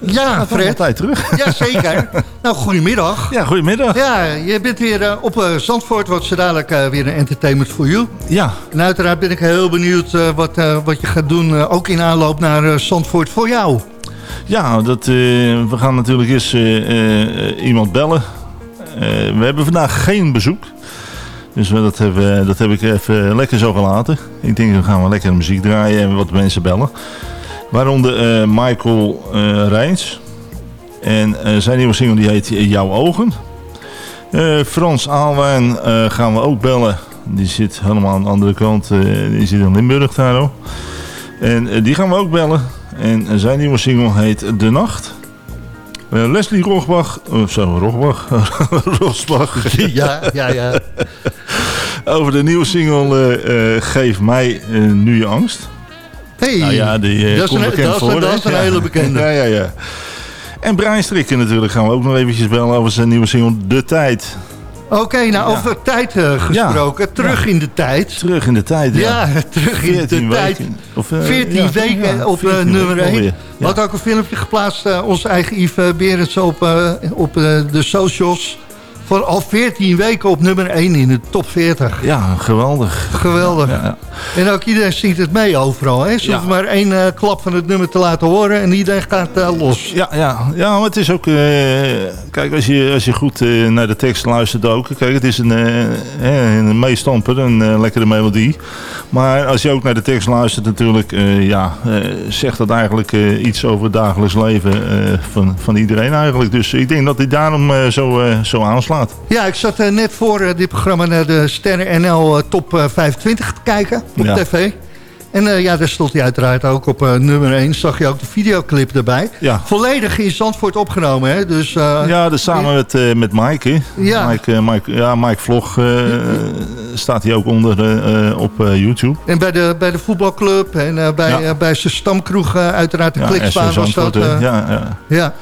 Ja, Fred. tijd terug. Ja, zeker. nou, goedemiddag. Ja, goedemiddag. Ja, je bent weer eh, op eh, Zandvoort, wat ze dadelijk eh, weer een entertainment for you. Ja. En uiteraard ben ik heel benieuwd wat, wat je gaat doen, ook in aanloop naar Zandvoort voor jou. Ja, dat, we gaan natuurlijk eens iemand bellen. We hebben vandaag geen bezoek. Dus we- dat, hebben, dat heb ik even lekker zo gelaten. Ik denk, dan gaan we lekker muziek draaien en wat mensen bellen. Waaronder eh, Michael eh Rijns. En eh, zijn nieuwe single die heet Jouw Ogen. Frans Aalwijn gaan we ook bellen. Die zit helemaal aan de andere kant. die zit in Limburg daar ook. En die gaan we ook bellen. En zijn nieuwe single heet De Nacht. Leslie Rogbach, of zo, Rogbach, Rosbach. Ja, ja, ja. Over de nieuwe single Geef mij nu je angst. Hey, nou ja, die eh, dat is komt een- dat een- voor. dat hè? is een Ja. hele bekende. Ja, ja, ja. En Brian Strikken natuurlijk gaan we ook nog eventjes bellen over zijn nieuwe single De Tijd. Oké, nou over tijd eh, gesproken. Terug in de tijd. Terug in de tijd, ja. Terug in de 14 tijd. Of, eh, 14 ja, weken op eh, 14 nummer weken 1. alweer. We hadden ook een filmpje geplaatst, eh, onze eigen Yves Berends op, eh, op eh, de socials. Voor al 14 weken op nummer 1 in de top 40. Ja, geweldig. Geweldig. Ja, ja. En ook iedereen zingt het mee overal. Hè? Ze Ja. hoeven maar één eh, klap van het nummer te laten horen en iedereen gaat eh, los. Ja, ja, ja, maar het is ook... eh, kijk, als je, als je goed naar de tekst luistert ook... Kijk, het is een, een meestamper, een lekkere melodie. Maar als je ook naar de tekst luistert natuurlijk... ja, zegt dat eigenlijk iets over het dagelijks leven van, van iedereen eigenlijk. Dus ik denk dat hij daarom zo, zo aanslaat. Ja, ik zat eh, net voor eh, dit programma naar de Sterren NL eh, top eh, 25 te kijken op Ja. tv. En ja, daar stond hij uiteraard ook op nummer 1. Zag je ook de videoclip erbij. Ja. Volledig in Zandvoort opgenomen, hè? Dus, Ja, dus samen met, met Mike. Hè? Ja. Mike, Mike, ja, Mike Vlog staat hij ook onder op YouTube. En bij de, bij de voetbalclub en bij, Ja. bij zijn stamkroeg, uiteraard de Ja, Kliksbaan SV was dat. Ja, ja. ja.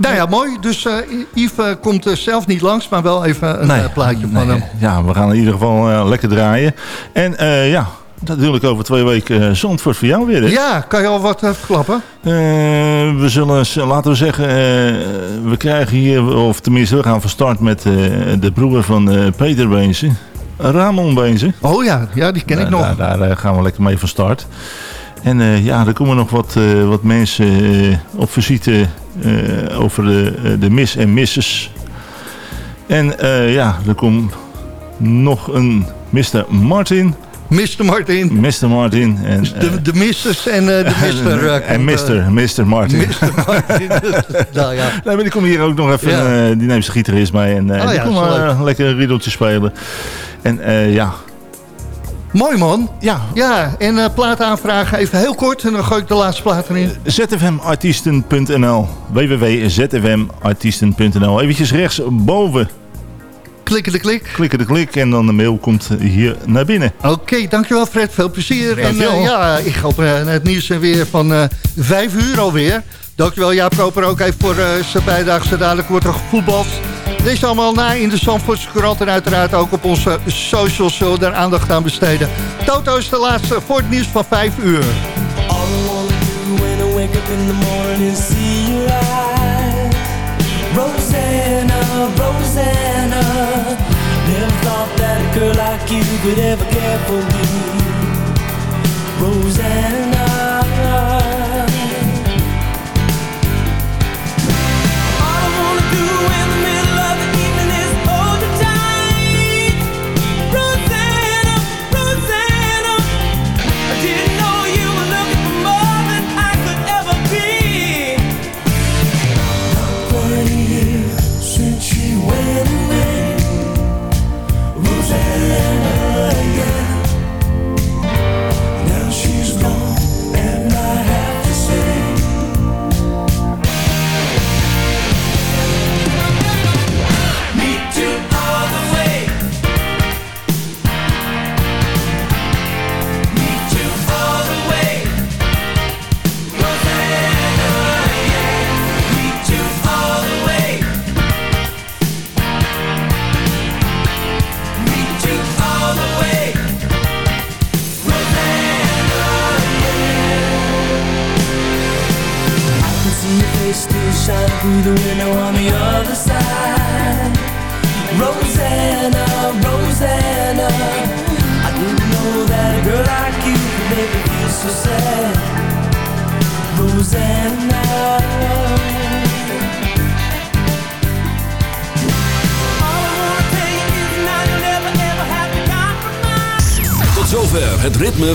Nou ja, mooi. Dus eh, Yves eh, komt eh, zelf niet langs, maar wel even een Nee, plaatje van hem. Ja, we gaan in ieder geval lekker draaien. En ja, natuurlijk over twee weken uh, Zandvoort voor jou weer. Hè? Ja, kan je al wat uh, verklappen? Uh, we zullen, laten we zeggen, uh, we krijgen hier, of tenminste we gaan van start met uh, de broer van Peter Beense. Ramon Beense. Oh ja, ja die ken ik nog. Daar, daar gaan we lekker mee van start. En uh, ja, er komen nog wat, uh, wat mensen uh, op visite over de, de mis en misses. En ja, er komt nog een Mr. Martin. Mr. Martin. Mr. Martin. En, dus de, de misses en de Mr. en Mr. Mr. Martin. Mr. Martin. nou ja. Nee, maar die komt hier ook nog even, ja. die neemt zijn gitarist mee. En oh, die ja, komt lekker een riedeltje spelen. En ja, Mooi man. Ja. Ja, en uh, plaat aanvragen even heel kort en dan gooi ik de laatste plaat erin. zfmartiesten.nl www.zfmartiesten.nl Eventjes rechtsboven. Klikken de klik. Klikken de klik en dan de mail komt hier naar binnen. Oké, okay, dankjewel Fred. Veel plezier. En uh, ja, ik hoop uh, het nieuws weer van uh, vijf uur alweer. Dankjewel Jaap Koper ook even voor zijn bijdrage. Dadelijk wordt er gevoetbald. Lees allemaal na in de Zandvoortse krant en uiteraard ook op onze socials zullen we daar aandacht aan besteden. Toto is de laatste voor het nieuws van 5 uur. Is. Rosanna.